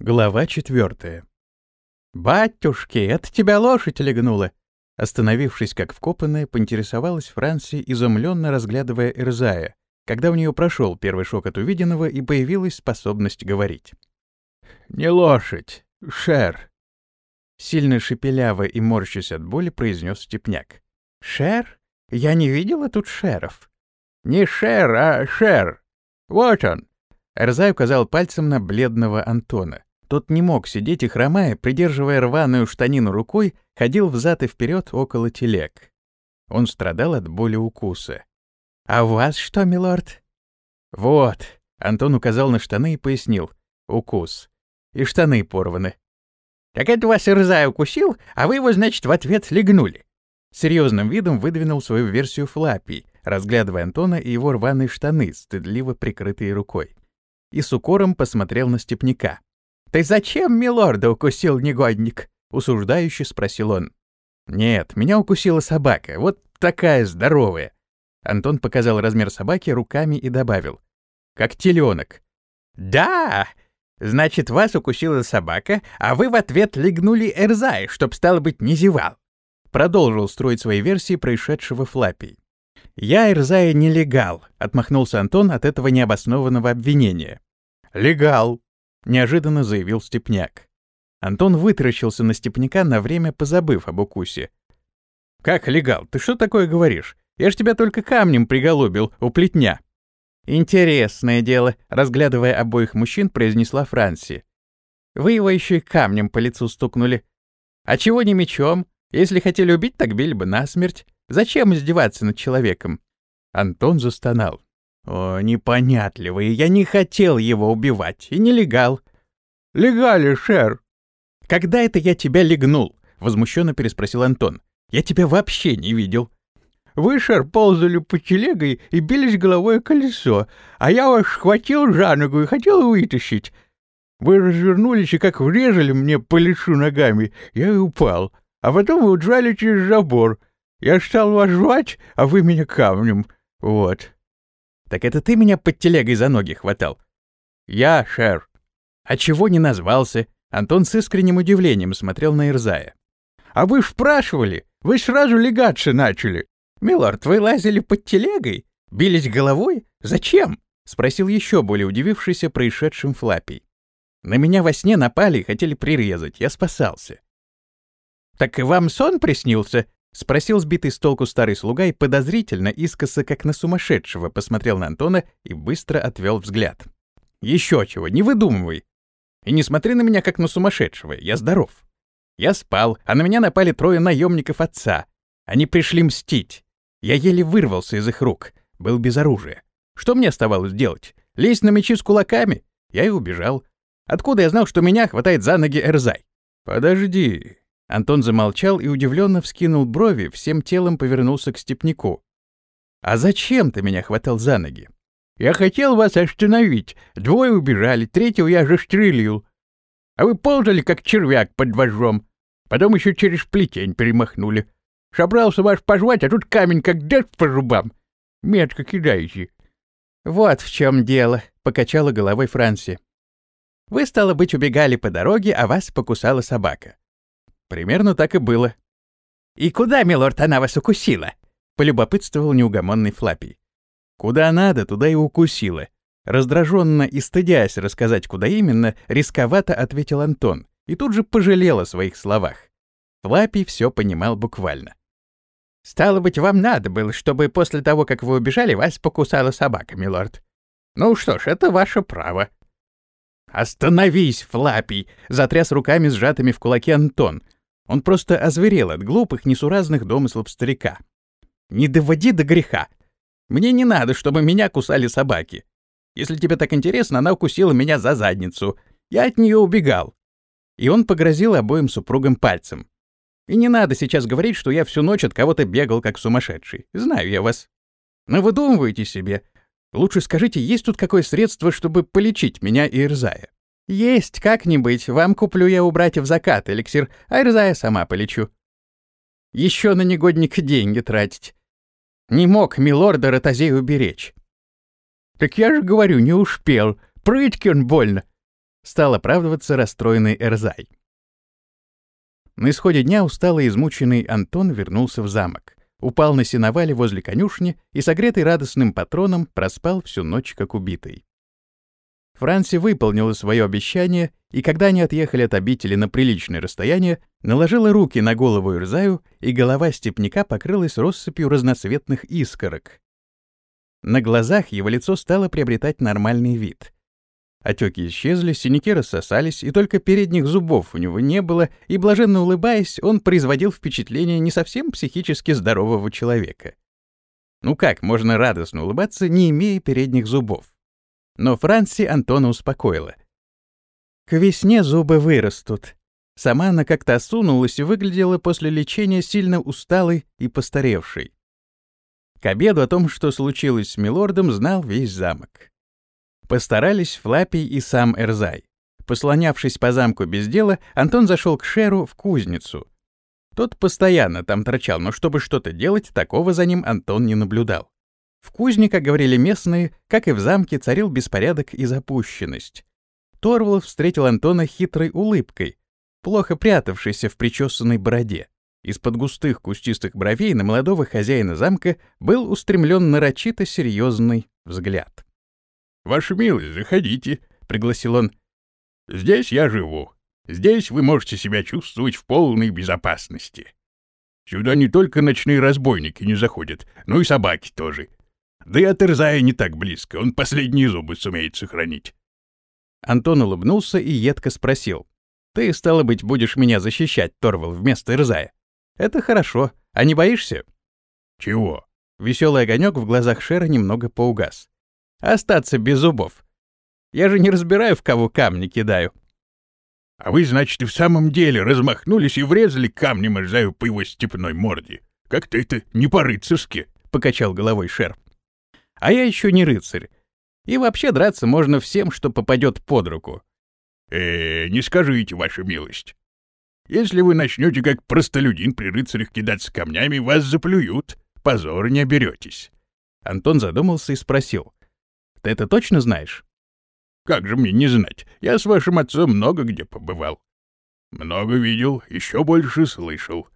Глава четвертая. «Батюшки, это тебя лошадь легнула!» Остановившись как вкопанная, поинтересовалась Франси, изумленно разглядывая Эрзая, когда у нее прошел первый шок от увиденного и появилась способность говорить. «Не лошадь, шер!» Сильно шепеляво и морщась от боли, произнес Степняк. «Шер? Я не видела тут шеров». «Не шер, а шер! Вот он!» Эрзай указал пальцем на бледного Антона. Тот не мог сидеть и, хромая, придерживая рваную штанину рукой, ходил взад и вперед около телег. Он страдал от боли укуса. «А у вас что, милорд?» «Вот», — Антон указал на штаны и пояснил. «Укус. И штаны порваны». «Так это вас Ирзай укусил, а вы его, значит, в ответ легнули?» Серьезным видом выдвинул свою версию Флаппи, разглядывая Антона и его рваные штаны, стыдливо прикрытые рукой. И с укором посмотрел на степняка. «Ты зачем милорда укусил, негодник?» — усуждающе спросил он. «Нет, меня укусила собака, вот такая здоровая». Антон показал размер собаки руками и добавил. «Как теленок». «Да! Значит, вас укусила собака, а вы в ответ легнули Эрзай, чтоб, стало быть, не зевал». Продолжил строить свои версии происшедшего Флаппи. «Я Эрзая не легал», — отмахнулся Антон от этого необоснованного обвинения. «Легал», неожиданно заявил Степняк. Антон вытаращился на Степняка на время, позабыв об укусе. «Как легал? Ты что такое говоришь? Я ж тебя только камнем приголубил у плетня». «Интересное дело», — разглядывая обоих мужчин, произнесла Франси. «Вы его еще и камнем по лицу стукнули. А чего не мечом? Если хотели убить, так били бы насмерть. Зачем издеваться над человеком?» Антон застонал. О, непонятливый, я не хотел его убивать, и не легал. Легали, шер. Когда это я тебя легнул? Возмущенно переспросил Антон. Я тебя вообще не видел. Вы, шер, ползали по телегой и бились головой о колесо, а я вас схватил за ногу и хотел вытащить. Вы развернулись и как врезали мне по лицу ногами, я и упал. А потом вы удрали через забор. Я стал вас звать, а вы меня камнем. Вот. Так это ты меня под телегой за ноги хватал? Я, шер. А чего не назвался? Антон с искренним удивлением смотрел на Ирзая. А вы ж спрашивали, вы сразу легаться начали. Милорд, вы лазили под телегой? Бились головой? Зачем? Спросил еще более удивившийся происшедшим Флаппий. На меня во сне напали и хотели прирезать, я спасался. Так и вам сон приснился? — спросил сбитый с толку старый слуга и подозрительно, искоса, как на сумасшедшего, посмотрел на Антона и быстро отвел взгляд. «Еще чего, не выдумывай! И не смотри на меня, как на сумасшедшего, я здоров. Я спал, а на меня напали трое наемников отца. Они пришли мстить. Я еле вырвался из их рук, был без оружия. Что мне оставалось делать? Лезть на мечи с кулаками? Я и убежал. Откуда я знал, что меня хватает за ноги Эрзай? Подожди, Антон замолчал и удивленно вскинул брови, всем телом повернулся к степнику. «А зачем ты меня хватал за ноги?» «Я хотел вас остановить. Двое убежали, третьего я же стрелил. А вы ползали, как червяк под вожжом. Потом еще через плетень перемахнули. Собрался вас позвать, а тут камень как даст по зубам. Метко кидаете». «Вот в чем дело», — покачала головой Франси. «Вы, стало быть, убегали по дороге, а вас покусала собака. Примерно так и было. «И куда, милорд, она вас укусила?» — полюбопытствовал неугомонный Флаппи. «Куда надо, туда и укусила». Раздраженно и стыдясь рассказать, куда именно, рисковато ответил Антон и тут же пожалел о своих словах. Флаппи все понимал буквально. «Стало быть, вам надо было, чтобы после того, как вы убежали, вас покусала собака, милорд. Ну что ж, это ваше право». «Остановись, Флаппи!» — затряс руками сжатыми в кулаке Антон — он просто озверел от глупых, несуразных домыслов старика. «Не доводи до греха. Мне не надо, чтобы меня кусали собаки. Если тебе так интересно, она укусила меня за задницу. Я от нее убегал». И он погрозил обоим супругам пальцем. «И не надо сейчас говорить, что я всю ночь от кого-то бегал, как сумасшедший. Знаю я вас. Но выдумывайте себе. Лучше скажите, есть тут какое средство, чтобы полечить меня и Ирзая?» «Есть как-нибудь. Вам куплю я у братьев закат эликсир, а Ирзая сама полечу. Еще на негодник деньги тратить. Не мог милорда Ротозей уберечь». «Так я же говорю, не успел. Прытки он больно. стал оправдываться расстроенный Эрзай. На исходе дня усталый и измученный Антон вернулся в замок, упал на сеновале возле конюшни и, согретый радостным патроном, проспал всю ночь как убитый. Франси выполнила свое обещание, и когда они отъехали от обители на приличное расстояние, наложила руки на голову Ирзаю, и голова степняка покрылась россыпью разноцветных искорок. На глазах его лицо стало приобретать нормальный вид. Отеки исчезли, синяки рассосались, и только передних зубов у него не было, и, блаженно улыбаясь, он производил впечатление не совсем психически здорового человека. Ну как можно радостно улыбаться, не имея передних зубов? Но Франси Антона успокоила. К весне зубы вырастут. Сама она как-то осунулась и выглядела после лечения сильно усталой и постаревшей. К обеду о том, что случилось с милордом, знал весь замок. Постарались Флапий и сам Эрзай. Послонявшись по замку без дела, Антон зашел к Шеру в кузницу. Тот постоянно там торчал, но чтобы что-то делать, такого за ним Антон не наблюдал. В кузне, говорили местные, как и в замке, царил беспорядок и запущенность. Торвал встретил Антона хитрой улыбкой, плохо прятавшейся в причесанной бороде. Из-под густых кустистых бровей на молодого хозяина замка был устремлен нарочито серьезный взгляд. «Ваша милость, заходите», — пригласил он. «Здесь я живу. Здесь вы можете себя чувствовать в полной безопасности. Сюда не только ночные разбойники не заходят, но и собаки тоже. Да и от не так близко, он последние зубы сумеет сохранить. Антон улыбнулся и едко спросил. «Ты, стало быть, будешь меня защищать, Торвал, вместо Ирзая. Это хорошо. А не боишься?» «Чего?» Веселый огонек в глазах Шера немного поугас. «Остаться без зубов. Я же не разбираю, в кого камни кидаю». «А вы, значит, и в самом деле размахнулись и врезали камнем Ирзаю по его степной морде? Как-то это не по-рыцарски», — покачал головой Шер. А я еще не рыцарь. И вообще драться можно всем, что попадет под руку. Э, -э не скажите, ваша милость. Если вы начнете как простолюдин при рыцарях кидаться камнями, вас заплюют. Позор не оберетесь. Антон задумался и спросил. Ты это точно знаешь? Как же мне не знать? Я с вашим отцом много где побывал. Много видел, еще больше слышал.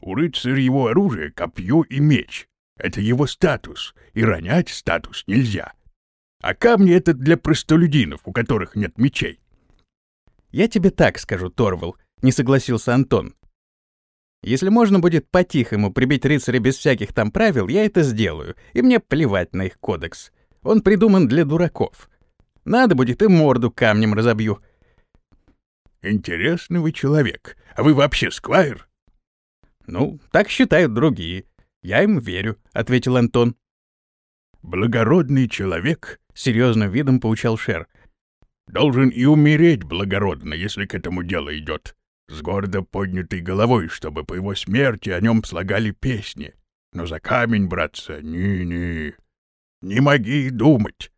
У рыцаря его оружие — копье и меч. Это его статус, и ронять статус нельзя. А камни — это для простолюдинов, у которых нет мечей. «Я тебе так скажу, Торвал», — не согласился Антон. «Если можно будет по-тихому прибить рыцаря без всяких там правил, я это сделаю, и мне плевать на их кодекс. Он придуман для дураков. Надо будет и морду камнем разобью». «Интересный вы человек. А вы вообще сквайр?» «Ну, так считают другие. «Я им верю», — ответил Антон. «Благородный человек», — серьезным видом поучал Шер, «должен и умереть благородно, если к этому дело идет, с гордо поднятой головой, чтобы по его смерти о нем слагали песни. Но за камень, братца, ни-ни, не моги думать,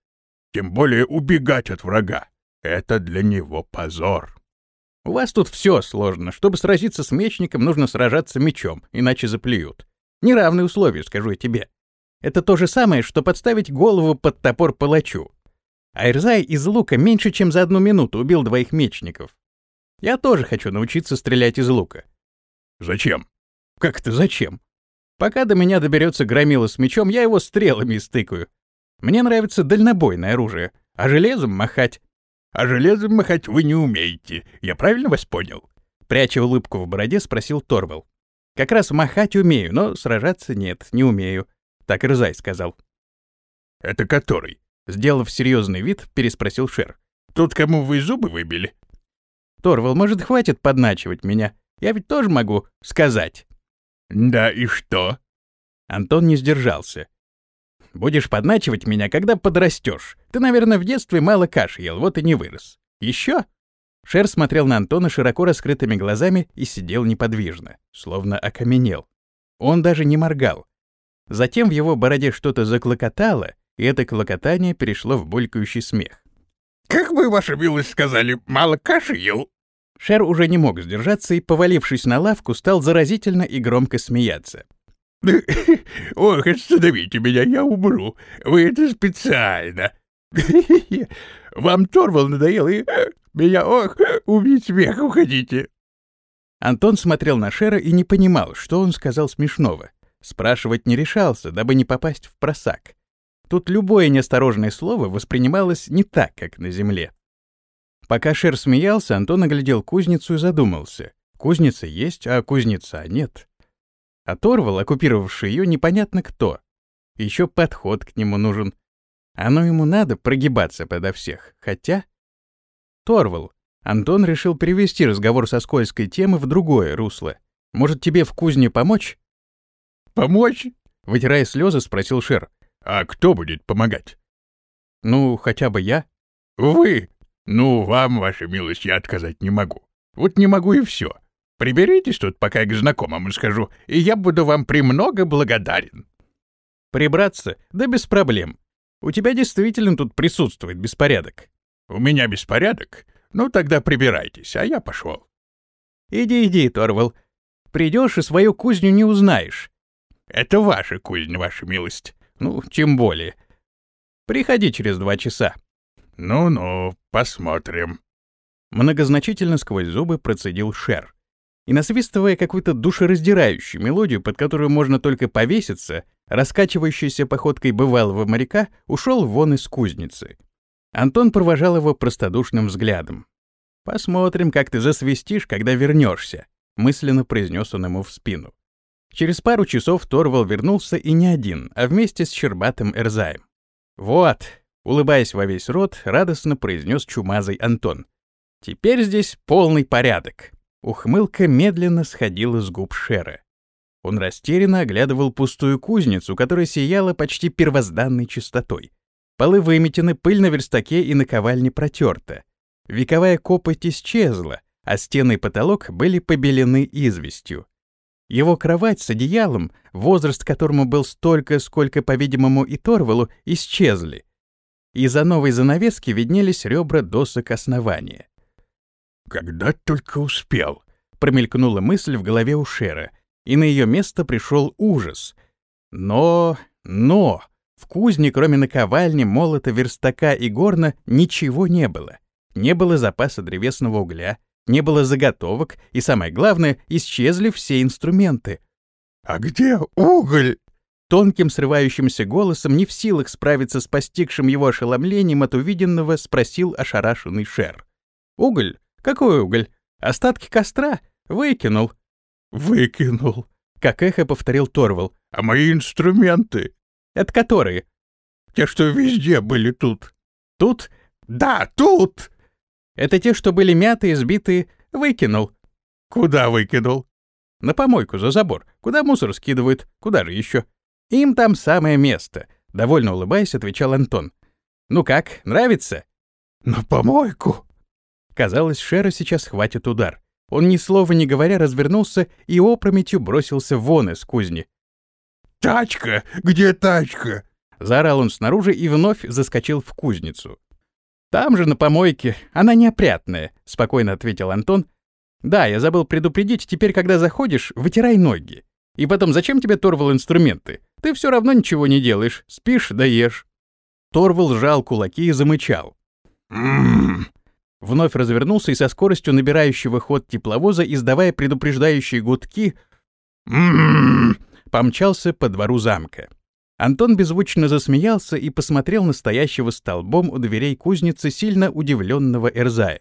тем более убегать от врага. Это для него позор». «У вас тут все сложно. Чтобы сразиться с мечником, нужно сражаться мечом, иначе заплюют. Неравные условия, скажу я тебе. Это то же самое, что подставить голову под топор палачу. Айрзай из лука меньше, чем за одну минуту убил двоих мечников. Я тоже хочу научиться стрелять из лука. Зачем? Как это зачем? Пока до меня доберется громила с мечом, я его стрелами истыкаю. Мне нравится дальнобойное оружие, а железом махать. А железом махать вы не умеете, я правильно вас понял? Пряча улыбку в бороде, спросил Торвал. Как раз махать умею, но сражаться нет, не умею. Так Рзай сказал. «Это который?» Сделав серьезный вид, переспросил Шер. «Тот, кому вы зубы выбили?» «Торвал, может, хватит подначивать меня? Я ведь тоже могу сказать». «Да и что?» Антон не сдержался. «Будешь подначивать меня, когда подрастешь. Ты, наверное, в детстве мало каши ел, вот и не вырос. Еще?» Шер смотрел на Антона широко раскрытыми глазами и сидел неподвижно, словно окаменел. Он даже не моргал. Затем в его бороде что-то заклокотало, и это клокотание перешло в булькающий смех. «Как вы, ваша милость, сказали, мало каши ел?» Шер уже не мог сдержаться и, повалившись на лавку, стал заразительно и громко смеяться. «Ох, остановите меня, я умру. Вы это специально. Вам Торвал надоел, и э, меня, ох, убить смехом хотите!» Антон смотрел на Шера и не понимал, что он сказал смешного. Спрашивать не решался, дабы не попасть в просак. Тут любое неосторожное слово воспринималось не так, как на земле. Пока Шер смеялся, Антон оглядел кузницу и задумался. Кузница есть, а кузнеца нет. Оторвал, оккупировавший ее, непонятно кто. Еще подход к нему нужен. Оно ему надо прогибаться подо всех. Хотя... Торвал. Антон решил перевести разговор со скользкой темы в другое русло. Может, тебе в кузне помочь? «Помочь?» — вытирая слезы, спросил Шер. «А кто будет помогать?» «Ну, хотя бы я». «Вы? Ну, вам, ваша милость, я отказать не могу. Вот не могу и все. Приберитесь тут, пока я к знакомому скажу, и я буду вам премного благодарен». «Прибраться? Да без проблем. У тебя действительно тут присутствует беспорядок». «У меня беспорядок? Ну, тогда прибирайтесь, а я пошел». «Иди, иди, Торвал. Придешь и свою кузню не узнаешь. Это ваша кузня, ваша милость. Ну, тем более. Приходи через два часа. Ну-ну, посмотрим. Многозначительно сквозь зубы процедил Шер. И насвистывая какую-то душераздирающую мелодию, под которую можно только повеситься, раскачивающейся походкой бывалого моряка, ушел вон из кузницы. Антон провожал его простодушным взглядом. «Посмотрим, как ты засвистишь, когда вернешься», — мысленно произнес он ему в спину. Через пару часов Торвал вернулся и не один, а вместе с Щербатым Эрзаем. «Вот», — улыбаясь во весь рот, радостно произнес чумазый Антон. «Теперь здесь полный порядок». Ухмылка медленно сходила с губ Шера. Он растерянно оглядывал пустую кузницу, которая сияла почти первозданной чистотой. Полы выметены, пыль на верстаке и наковальне протерта. Вековая копоть исчезла, а стены и потолок были побелены известью. Его кровать с одеялом, возраст которому был столько, сколько, по-видимому, и Торвалу, исчезли. Из-за новой занавески виднелись ребра досок основания. «Когда только успел», — промелькнула мысль в голове у Шера, и на ее место пришел ужас. Но, но, в кузне, кроме наковальни, молота, верстака и горна, ничего не было. Не было запаса древесного угля, не было заготовок, и самое главное, исчезли все инструменты. «А где уголь?» Тонким срывающимся голосом, не в силах справиться с постигшим его ошеломлением от увиденного, спросил ошарашенный Шер. «Уголь? Какой уголь? Остатки костра? Выкинул». «Выкинул», — как эхо повторил Торвал. «А мои инструменты?» «Это которые?» «Те, что везде были тут». «Тут?» «Да, тут!» Это те, что были мятые, сбитые, выкинул. Куда выкинул? На помойку за забор. Куда мусор скидывают? Куда же еще? Им там самое место. Довольно улыбаясь, отвечал Антон. Ну как, нравится? На помойку. Казалось, Шера сейчас хватит удар. Он ни слова не говоря развернулся и опрометью бросился вон из кузни. «Тачка! Где тачка?» Заорал он снаружи и вновь заскочил в кузницу. «Там же, на помойке. Она неопрятная», — спокойно ответил Антон. «Да, я забыл предупредить, теперь, когда заходишь, вытирай ноги. И потом, зачем тебе Торвал инструменты? Ты все равно ничего не делаешь, спишь да ешь». Торвал сжал кулаки и замычал. «М-м-м». Вновь развернулся и со скоростью набирающего ход тепловоза, издавая предупреждающие гудки, «М-м-м», помчался по двору замка. Антон беззвучно засмеялся и посмотрел на стоящего столбом у дверей кузницы сильно удивленного Эрзая.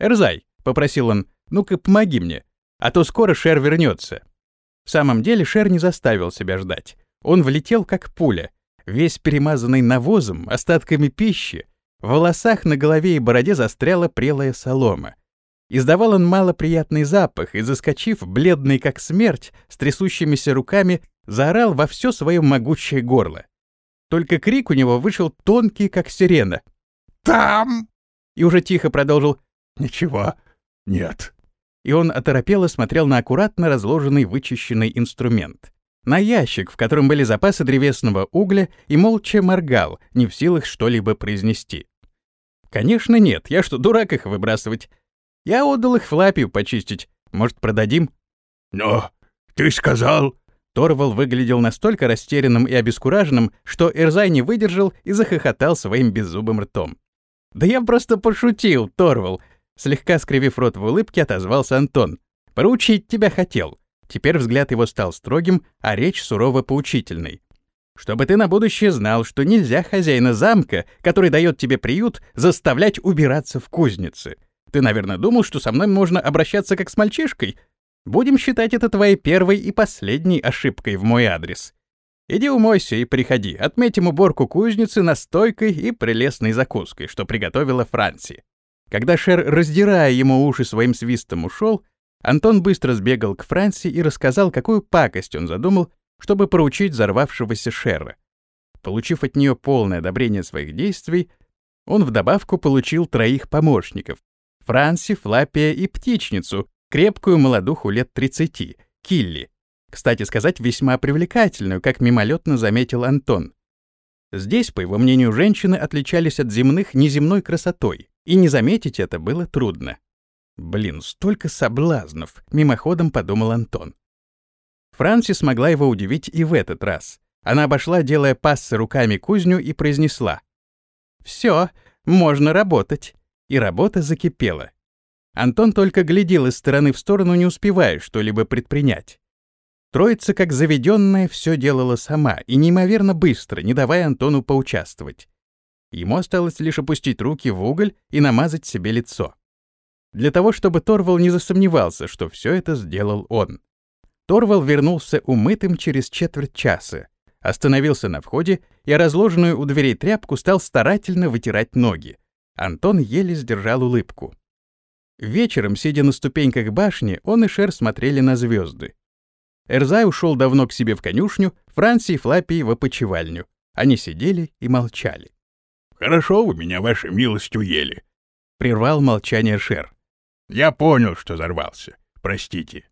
«Эрзай», — попросил он, — «ну-ка помоги мне, а то скоро Шер вернется». В самом деле Шер не заставил себя ждать. Он влетел как пуля, весь перемазанный навозом, остатками пищи. В волосах на голове и бороде застряла прелая солома. Издавал он малоприятный запах и, заскочив, бледный как смерть, с трясущимися руками, заорал во все свое могучее горло. Только крик у него вышел тонкий, как сирена. «Там!» И уже тихо продолжил «Ничего, нет». И он оторопело смотрел на аккуратно разложенный вычищенный инструмент. На ящик, в котором были запасы древесного угля, и молча моргал, не в силах что-либо произнести. «Конечно нет, я что, дурак их выбрасывать? Я отдал их Флапию почистить. Может, продадим?» «Но ты сказал...» Торвал выглядел настолько растерянным и обескураженным, что Эрзай не выдержал и захохотал своим беззубым ртом. «Да я просто пошутил, Торвал!» Слегка скривив рот в улыбке, отозвался Антон. «Проучить тебя хотел». Теперь взгляд его стал строгим, а речь сурово поучительной. «Чтобы ты на будущее знал, что нельзя хозяина замка, который дает тебе приют, заставлять убираться в кузнице. Ты, наверное, думал, что со мной можно обращаться как с мальчишкой? Будем считать это твоей первой и последней ошибкой в мой адрес. Иди умойся и приходи, отметим уборку кузницы настойкой и прелестной закуской, что приготовила Франси. Когда Шер, раздирая ему уши своим свистом, ушел, Антон быстро сбегал к Франси и рассказал, какую пакость он задумал, чтобы проучить взорвавшегося Шера. Получив от нее полное одобрение своих действий, он вдобавку получил троих помощников — Франси, Флапия и Птичницу, крепкую молодуху лет 30, Килли, кстати сказать, весьма привлекательную, как мимолетно заметил Антон. Здесь, по его мнению, женщины отличались от земных неземной красотой, и не заметить это было трудно. Блин, столько соблазнов, мимоходом подумал Антон. Франси смогла его удивить и в этот раз. Она обошла, делая пассы руками кузню, и произнесла. «Все, можно работать». И работа закипела. Антон только глядел из стороны в сторону, не успевая что-либо предпринять. Троица, как заведенная, все делала сама и неимоверно быстро, не давая Антону поучаствовать. Ему осталось лишь опустить руки в уголь и намазать себе лицо. Для того, чтобы Торвал не засомневался, что все это сделал он. Торвал вернулся умытым через четверть часа, остановился на входе и разложенную у дверей тряпку стал старательно вытирать ноги. Антон еле сдержал улыбку. Вечером, сидя на ступеньках башни, он и Шер смотрели на звезды. Эрзай ушел давно к себе в конюшню, Франси и Флаппи в опочивальню. Они сидели и молчали. «Хорошо вы меня, ваша милость, уели», — прервал молчание Шер. «Я понял, что взорвался. Простите».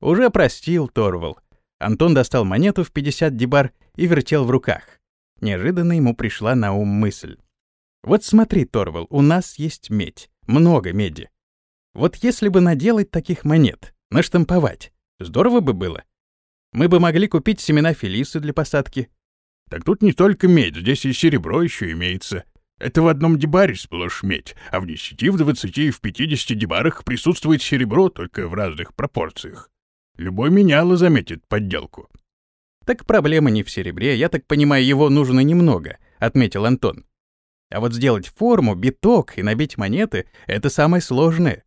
Уже простил Торвал. Антон достал монету в 50 дебар и вертел в руках. Неожиданно ему пришла на ум мысль. «Вот смотри, Торвал, у нас есть медь. Много меди. Вот если бы наделать таких монет, наштамповать, Здорово бы было. Мы бы могли купить семена фелисы для посадки. Так тут не только медь, здесь и серебро еще имеется. Это в одном дебаре сплошь медь, а в десяти, в двадцати и в пятидесяти дебарах присутствует серебро, только в разных пропорциях. Любой меняло заметит подделку. Так проблема не в серебре, я так понимаю, его нужно немного, отметил Антон. А вот сделать форму, биток и набить монеты — это самое сложное.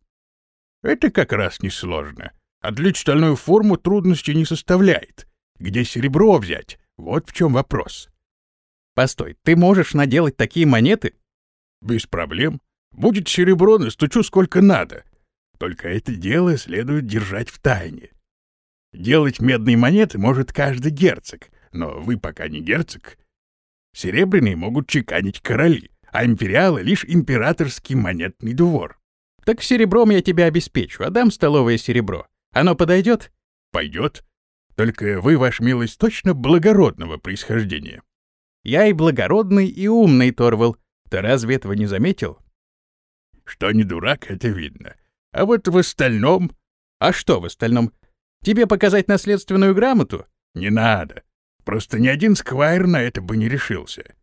Это как раз несложно. Отлить стальную форму трудности не составляет. Где серебро взять? Вот в чем вопрос. Постой, ты можешь наделать такие монеты? Без проблем. Будет серебро, настучу сколько надо. Только это дело следует держать в тайне. Делать медные монеты может каждый герцог, но вы пока не герцог. Серебряные могут чеканить короли, а империалы — лишь императорский монетный двор. Так серебром я тебя обеспечу, отдам столовое серебро. Оно подойдет? Пойдет. Только вы, ваш милость, точно благородного происхождения. Я и благородный, и умный, Торвал. Ты разве этого не заметил? Что не дурак, это видно. А вот в остальном... А что в остальном? Тебе показать наследственную грамоту? Не надо. Просто ни один сквайр на это бы не решился.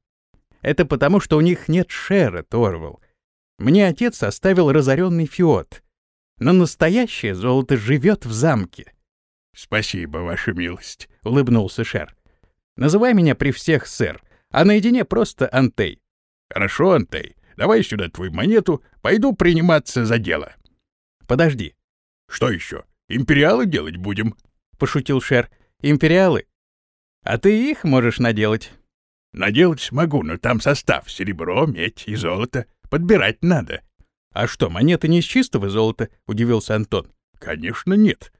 Это потому, что у них нет шера, Торвал. Мне отец оставил разоренный фиот но настоящее золото живет в замке. — Спасибо, ваша милость, — улыбнулся Шер. — Называй меня при всех, сэр, а наедине просто Антей. — Хорошо, Антей, давай сюда твою монету, пойду приниматься за дело. — Подожди. — Что еще? Империалы делать будем? — пошутил Шер. — Империалы? А ты их можешь наделать? — Наделать смогу, но там состав — серебро, медь и золото. Подбирать надо. «А что, монеты не из чистого золота?» — удивился Антон. «Конечно нет.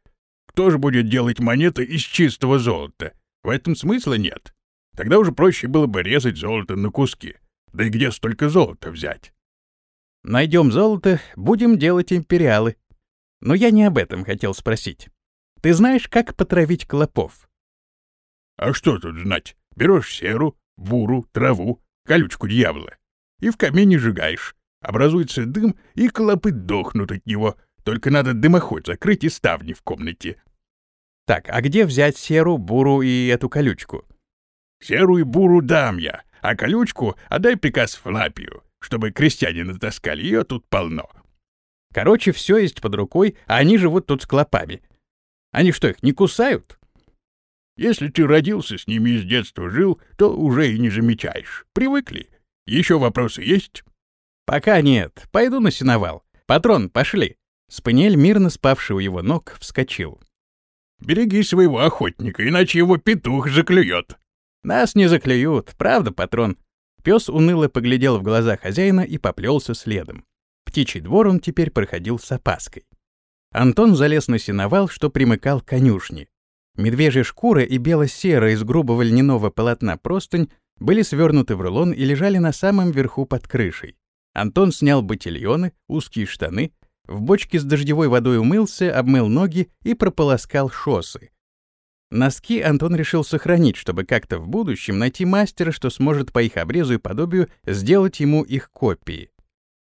Кто же будет делать монеты из чистого золота? В этом смысла нет. Тогда уже проще было бы резать золото на куски. Да и где столько золота взять?» «Найдем золото, будем делать империалы. Но я не об этом хотел спросить. Ты знаешь, как потравить клопов?» «А что тут знать? Берешь серу, буру, траву, колючку дьявола и в камине сжигаешь. Образуется дым, и клопы дохнут от него. Только надо дымоход закрыть и ставни в комнате. Так, а где взять серу, буру и эту колючку? Серу и буру дам я, а колючку отдай приказ Флапию. чтобы крестьяне натаскали. Ее тут полно. Короче, все есть под рукой, а они живут тут с клопами. Они что, их не кусают? Если ты родился с ними и с детства жил, то уже и не замечаешь. Привыкли. Еще вопросы есть? Пока нет. Пойду на сеновал. Патрон, пошли. Спаниель, мирно спавший у его ног, вскочил. Береги своего охотника, иначе его петух заклюет. Нас не заклюют, правда, патрон? Пес уныло поглядел в глаза хозяина и поплелся следом. Птичий двор он теперь проходил с опаской. Антон залез на сеновал, что примыкал к конюшне. Медвежья шкура и бело-серая из грубого льняного полотна простынь были свернуты в рулон и лежали на самом верху под крышей. Антон снял ботильоны, узкие штаны, в бочке с дождевой водой умылся, обмыл ноги и прополоскал шоссы. Носки Антон решил сохранить, чтобы как-то в будущем найти мастера, что сможет по их обрезу и подобию сделать ему их копии.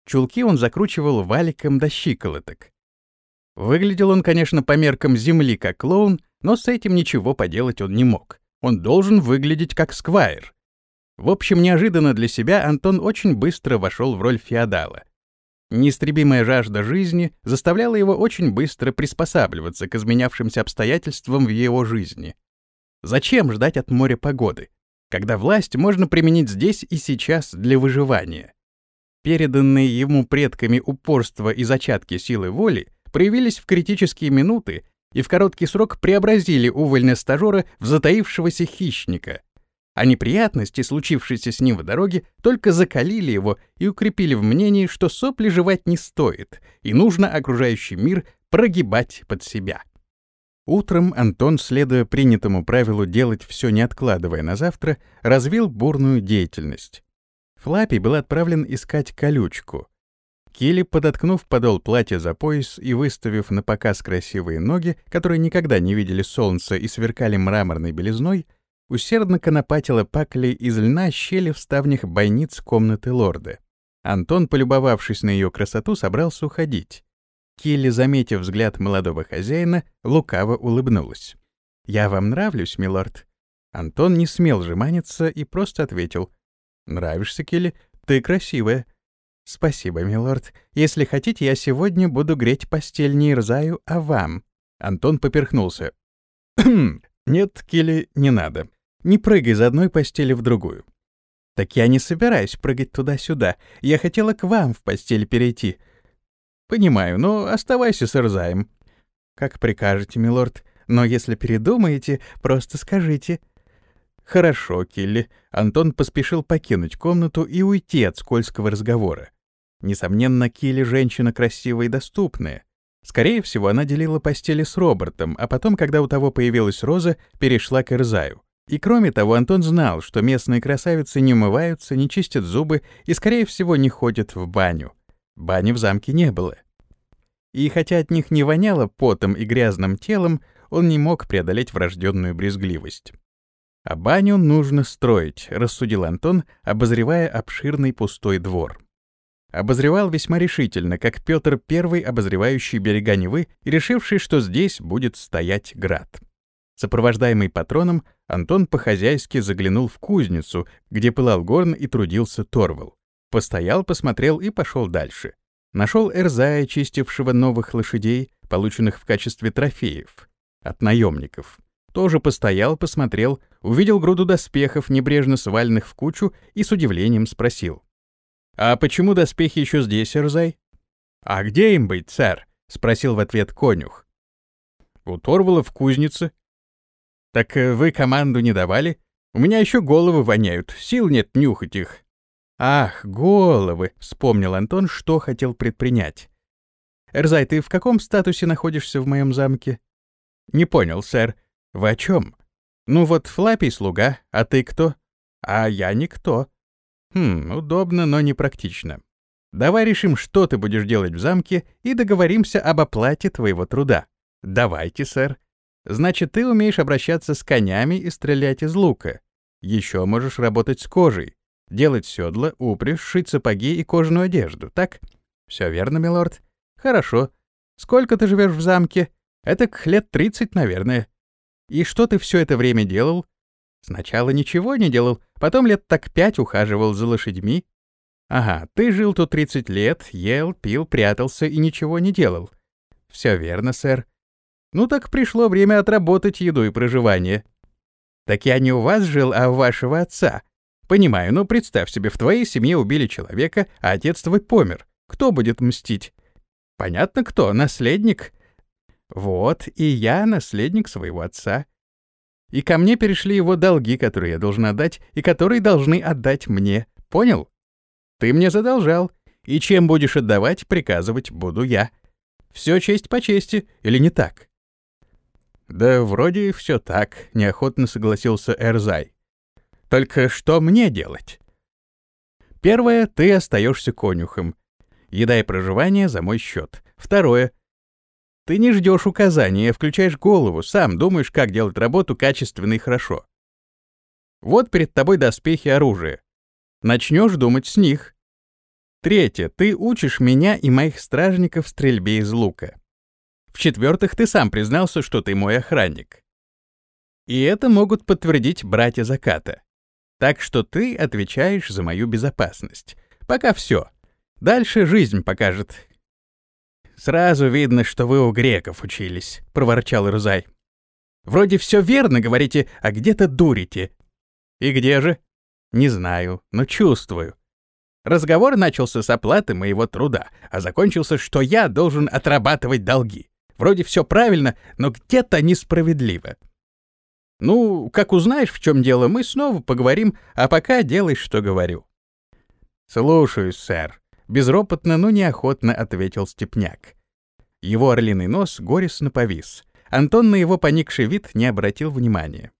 Чулки он закручивал валиком до щиколоток. Выглядел он, конечно, по меркам земли как клоун, но с этим ничего поделать он не мог. Он должен выглядеть как сквайр. В общем, неожиданно для себя Антон очень быстро вошел в роль феодала. Неистребимая жажда жизни заставляла его очень быстро приспосабливаться к изменявшимся обстоятельствам в его жизни. Зачем ждать от моря погоды, когда власть можно применить здесь и сейчас для выживания? Переданные ему предками упорство и зачатки силы воли проявились в критические минуты и в короткий срок преобразили увольня-стажера в затаившегося хищника. А неприятности, случившиеся с ним в дороге, только закалили его и укрепили в мнении, что сопли жевать не стоит, и нужно окружающий мир прогибать под себя. Утром Антон, следуя принятому правилу делать все не откладывая на завтра, развил бурную деятельность. Флаппи был отправлен искать колючку. Килли, подоткнув подол платья за пояс и выставив на показ красивые ноги, которые никогда не видели солнца и сверкали мраморной белизной, усердно конопатила паклей из льна щели в ставнях бойниц комнаты лорда. Антон, полюбовавшись на ее красоту, собрался уходить. Килли, заметив взгляд молодого хозяина, лукаво улыбнулась. «Я вам нравлюсь, милорд?» Антон не смел жеманиться и просто ответил. «Нравишься, Килли? Ты красивая». «Спасибо, милорд. Если хотите, я сегодня буду греть постель не Ирзаю, а вам». Антон поперхнулся. «Нет, Килли, не надо. Не прыгай из одной постели в другую». «Так я не собираюсь прыгать туда-сюда. Я хотела к вам в постель перейти». «Понимаю, но оставайся с Ирзаем». «Как прикажете, милорд. Но если передумаете, просто скажите». «Хорошо, Килли». Антон поспешил покинуть комнату и уйти от скользкого разговора. Несомненно, Килли женщина красивая и доступная. Скорее всего, она делила постели с Робертом, а потом, когда у того появилась Роза, перешла к Эрзаю. И кроме того, Антон знал, что местные красавицы не умываются, не чистят зубы и, скорее всего, не ходят в баню. Бани в замке не было. И хотя от них не воняло потом и грязным телом, он не мог преодолеть врожденную брезгливость. «А баню нужно строить», — рассудил Антон, обозревая обширный пустой двор. Обозревал весьма решительно, как Петр I, обозревающий берега Невы и решивший, что здесь будет стоять град. Сопровождаемый патроном, Антон по-хозяйски заглянул в кузницу, где пылал горн и трудился Торвал. Постоял, посмотрел и пошел дальше. Нашел Эрзая, чистившего новых лошадей, полученных в качестве трофеев, от наемников. Тоже постоял, посмотрел, увидел груду доспехов, небрежно сваленных в кучу, и с удивлением спросил. «А почему доспехи еще здесь, Эрзай?» «А где им быть, сэр?» — спросил в ответ конюх. «У Торвала в кузнице». «Так э, вы команду не давали? У меня еще головы воняют, сил нет нюхать их». «Ах, головы!» — вспомнил Антон, что хотел предпринять. «Эрзай, ты в каком статусе находишься в моем замке?» «Не понял, сэр. Вы о чем? Ну вот Флапий слуга, а ты кто? А я никто. Хм, удобно, но непрактично. Давай решим, что ты будешь делать в замке, и договоримся об оплате твоего труда. Давайте, сэр. Значит, ты умеешь обращаться с конями и стрелять из лука. Еще можешь работать с кожей, делать седла, упряжь, шить сапоги и кожаную одежду, так? Все верно, милорд? Хорошо. Сколько ты живешь в замке? Это лет тридцать, наверное. И что ты все это время делал? Сначала ничего не делал, потом лет так пять ухаживал за лошадьми. Ага, ты жил тут 30 лет, ел, пил, прятался и ничего не делал. Все верно, сэр. Ну так пришло время отработать еду и проживание. Так я не у вас жил, а у вашего отца. Понимаю, но представь себе, в твоей семье убили человека, а отец твой помер. Кто будет мстить? Понятно кто, наследник. Вот, и я наследник своего отца. И ко мне перешли его долги, которые я должен отдать, и которые должны отдать мне. Понял? Ты мне задолжал, и чем будешь отдавать, приказывать буду я. Все честь по чести, или не так? Да вроде все так, неохотно согласился Эрзай. Только что мне делать? Первое, ты остаешься конюхом. Еда и проживание за мой счет. Второе, ты не ждешь указания, включаешь голову, сам думаешь, как делать работу качественно и хорошо. Вот перед тобой доспехи оружия. Начнешь думать с них. Третье. Ты учишь меня и моих стражников стрельбе из лука. В-четвертых, ты сам признался, что ты мой охранник. И это могут подтвердить братья Заката. Так что ты отвечаешь за мою безопасность. Пока все. Дальше жизнь покажет, «Сразу видно, что вы у греков учились», — проворчал Рузай. «Вроде все верно, говорите, а где-то дурите». «И где же?» «Не знаю, но чувствую. Разговор начался с оплаты моего труда, а закончился, что я должен отрабатывать долги. Вроде все правильно, но где-то несправедливо. Ну, как узнаешь, в чем дело, мы снова поговорим, а пока делай, что говорю. Слушаюсь, сэр. Безропотно, но неохотно ответил Степняк. Его орлиный нос горестно повис. Антон на его поникший вид не обратил внимания.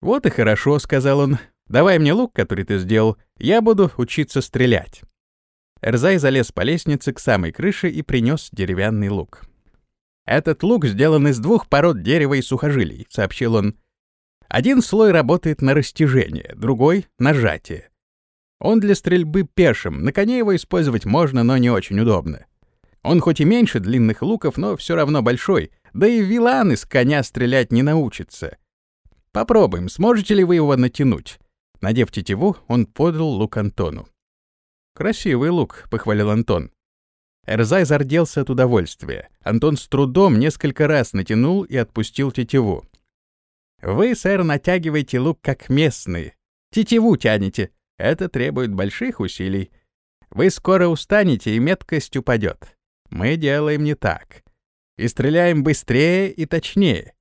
«Вот и хорошо», — сказал он. «Давай мне лук, который ты сделал. Я буду учиться стрелять». Эрзай залез по лестнице к самой крыше и принес деревянный лук. «Этот лук сделан из двух пород дерева и сухожилий», — сообщил он. «Один слой работает на растяжение, другой — на сжатие. Он для стрельбы пешим, на коне его использовать можно, но не очень удобно. Он хоть и меньше длинных луков, но все равно большой, да и вилан из коня стрелять не научится. Попробуем, сможете ли вы его натянуть? Надев тетиву, он подал лук Антону. «Красивый лук», — похвалил Антон. Эрзай зарделся от удовольствия. Антон с трудом несколько раз натянул и отпустил тетиву. «Вы, сэр, натягиваете лук как местные. Тетиву тянете, это требует больших усилий. Вы скоро устанете, и меткость упадет. Мы делаем не так. И стреляем быстрее и точнее.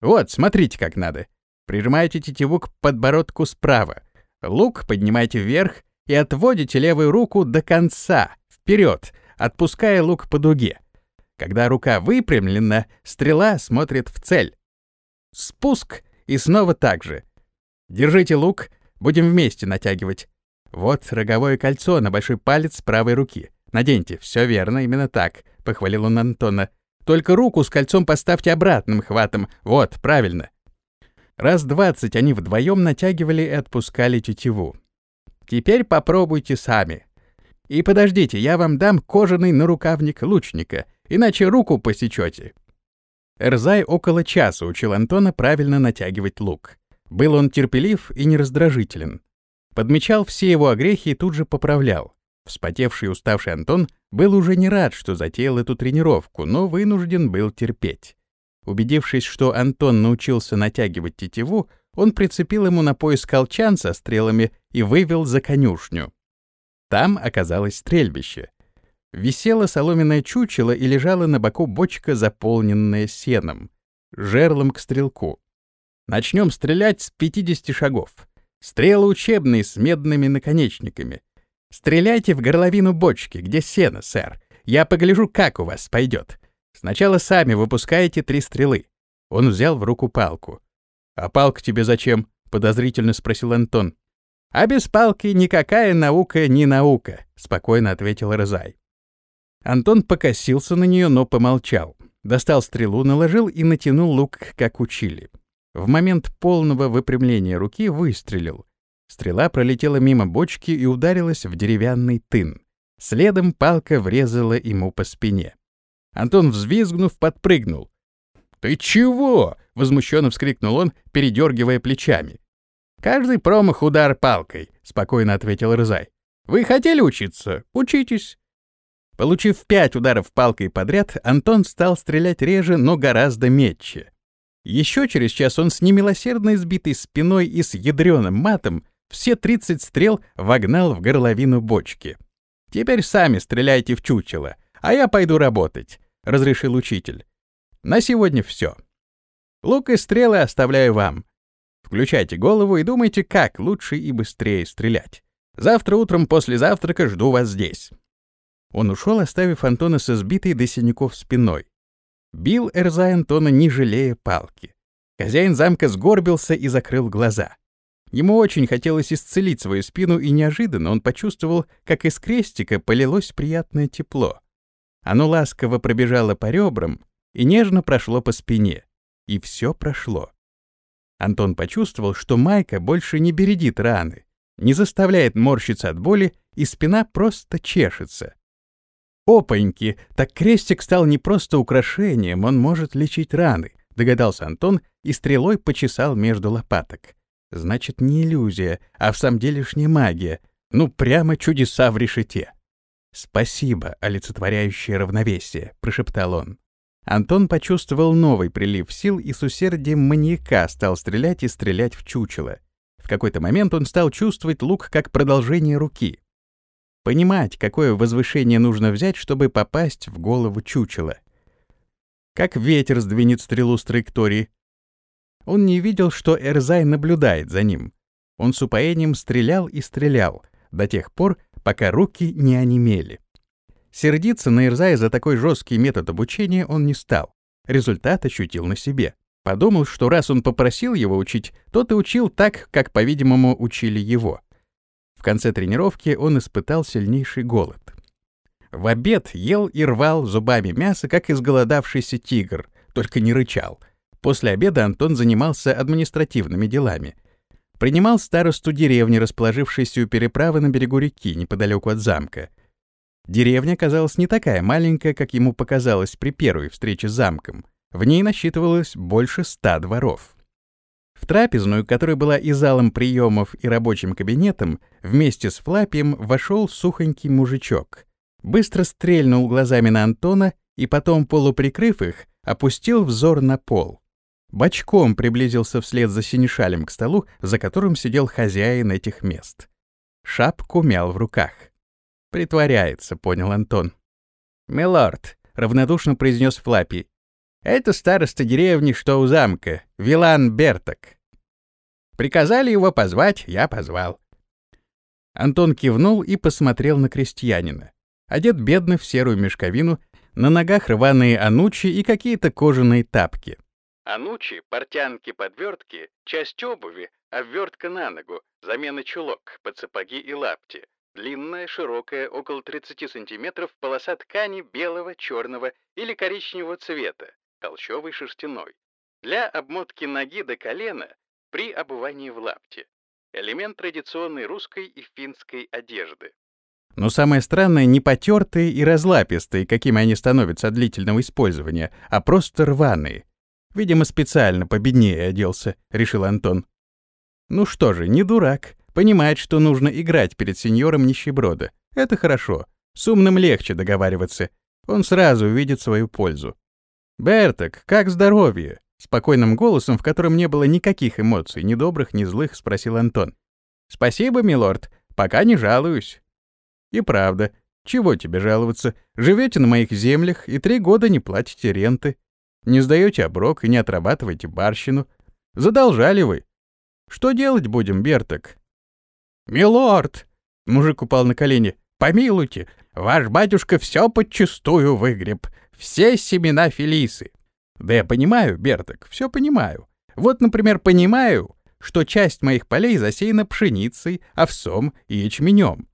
Вот, смотрите, как надо. Прижимаете тетиву к подбородку справа. Лук поднимайте вверх и отводите левую руку до конца, вперед, отпуская лук по дуге. Когда рука выпрямлена, стрела смотрит в цель. Спуск и снова так же. Держите лук, Будем вместе натягивать. Вот роговое кольцо на большой палец правой руки. Наденьте, все верно, именно так, похвалил он Антона. Только руку с кольцом поставьте обратным хватом. Вот, правильно. Раз двадцать они вдвоем натягивали и отпускали тетиву. Теперь попробуйте сами. И подождите, я вам дам кожаный нарукавник лучника, иначе руку посечете. Эрзай около часа учил Антона правильно натягивать лук. Был он терпелив и нераздражителен. Подмечал все его огрехи и тут же поправлял. Вспотевший и уставший Антон был уже не рад, что затеял эту тренировку, но вынужден был терпеть. Убедившись, что Антон научился натягивать тетиву, он прицепил ему на пояс колчан со стрелами и вывел за конюшню. Там оказалось стрельбище. Висело соломенное чучело и лежала на боку бочка, заполненная сеном, жерлом к стрелку. Начнем стрелять с 50 шагов. Стрелы учебные с медными наконечниками. Стреляйте в горловину бочки, где сено, сэр. Я погляжу, как у вас пойдет. Сначала сами выпускаете три стрелы. Он взял в руку палку. «А палка тебе зачем?» — подозрительно спросил Антон. «А без палки никакая наука не наука», — спокойно ответил Розай. Антон покосился на нее, но помолчал. Достал стрелу, наложил и натянул лук, как учили. В момент полного выпрямления руки выстрелил. Стрела пролетела мимо бочки и ударилась в деревянный тын. Следом палка врезала ему по спине. Антон, взвизгнув, подпрыгнул. «Ты чего?» — возмущенно вскрикнул он, передергивая плечами. «Каждый промах — удар палкой», — спокойно ответил Рызай. Вы хотели учиться? Учитесь. Получив пять ударов палкой подряд, Антон стал стрелять реже, но гораздо метче. Еще через час он с немилосердно избитой спиной и с ядреным матом все 30 стрел вогнал в горловину бочки. «Теперь сами стреляйте в чучело, а я пойду работать», — разрешил учитель. «На сегодня все. Лук и стрелы оставляю вам. Включайте голову и думайте, как лучше и быстрее стрелять. Завтра утром после завтрака жду вас здесь». Он ушел, оставив Антона со сбитой до синяков спиной. Бил Эрзай Антона, не жалея палки. Хозяин замка сгорбился и закрыл глаза. Ему очень хотелось исцелить свою спину, и неожиданно он почувствовал, как из крестика полилось приятное тепло. Оно ласково пробежало по ребрам и нежно прошло по спине. И все прошло. Антон почувствовал, что майка больше не бередит раны, не заставляет морщиться от боли, и спина просто чешется. «Опаньки! Так крестик стал не просто украшением, он может лечить раны», — догадался Антон и стрелой почесал между лопаток. «Значит, не иллюзия, а в самом делешняя магия. Ну, прямо чудеса в решете». «Спасибо, олицетворяющее равновесие», — прошептал он. Антон почувствовал новый прилив сил и с усердием маньяка стал стрелять и стрелять в чучело. В какой-то момент он стал чувствовать лук как продолжение руки. Понимать, какое возвышение нужно взять, чтобы попасть в голову чучела. Как ветер сдвинет стрелу с траектории. Он не видел, что Эрзай наблюдает за ним. Он с упоением стрелял и стрелял, до тех пор, пока руки не онемели. Сердиться на Ирзая за такой жесткий метод обучения он не стал. Результат ощутил на себе. Подумал, что раз он попросил его учить, тот и учил так, как, по-видимому, учили его. В конце тренировки он испытал сильнейший голод. В обед ел и рвал зубами мясо, как изголодавшийся тигр, только не рычал. После обеда Антон занимался административными делами. Принимал старосту деревни, расположившейся у переправы на берегу реки, неподалеку от замка. Деревня казалась не такая маленькая, как ему показалось при первой встрече с замком. В ней насчитывалось больше ста дворов. В трапезную, которая была и залом приемов, и рабочим кабинетом, вместе с Флапием вошел сухонький мужичок. Быстро стрельнул глазами на Антона и потом, полуприкрыв их, опустил взор на пол. Бочком приблизился вслед за синешалем к столу, за которым сидел хозяин этих мест. Шапку мял в руках. «Притворяется», — понял Антон. «Милорд», — равнодушно произнес Флапи, — «это староста деревни, что у замка, Вилан Берток. Приказали его позвать, я позвал». Антон кивнул и посмотрел на крестьянина. Одет бедно в серую мешковину, на ногах рваные анучи и какие-то кожаные тапки. Анучи, портянки-подвертки, часть обуви, обвертка на ногу, замена чулок под сапоги и лапти, Длинная, широкая, около 30 сантиметров, полоса ткани белого, черного или коричневого цвета, толщовый шерстяной. Для обмотки ноги до колена при обувании в лапте. Элемент традиционной русской и финской одежды. Но самое странное, не потертые и разлапистые, какими они становятся от длительного использования, а просто рваные. Видимо, специально победнее оделся, решил Антон. Ну что же, не дурак. Понимает, что нужно играть перед сеньором нищеброда. Это хорошо. С умным легче договариваться. Он сразу увидит свою пользу. «Берток, как здоровье?» Спокойным голосом, в котором не было никаких эмоций, ни добрых, ни злых, спросил Антон. «Спасибо, милорд. Пока не жалуюсь». «И правда. Чего тебе жаловаться? Живете на моих землях и три года не платите ренты. Не сдаете оброк и не отрабатываете барщину. Задолжали вы. Что делать будем, Берток? «Милорд!» — мужик упал на колени. «Помилуйте, ваш батюшка все подчистую выгреб, все семена Фелисы». «Да я понимаю, Берток, все понимаю. Вот, например, понимаю, что часть моих полей засеяна пшеницей, овсом и ячменем.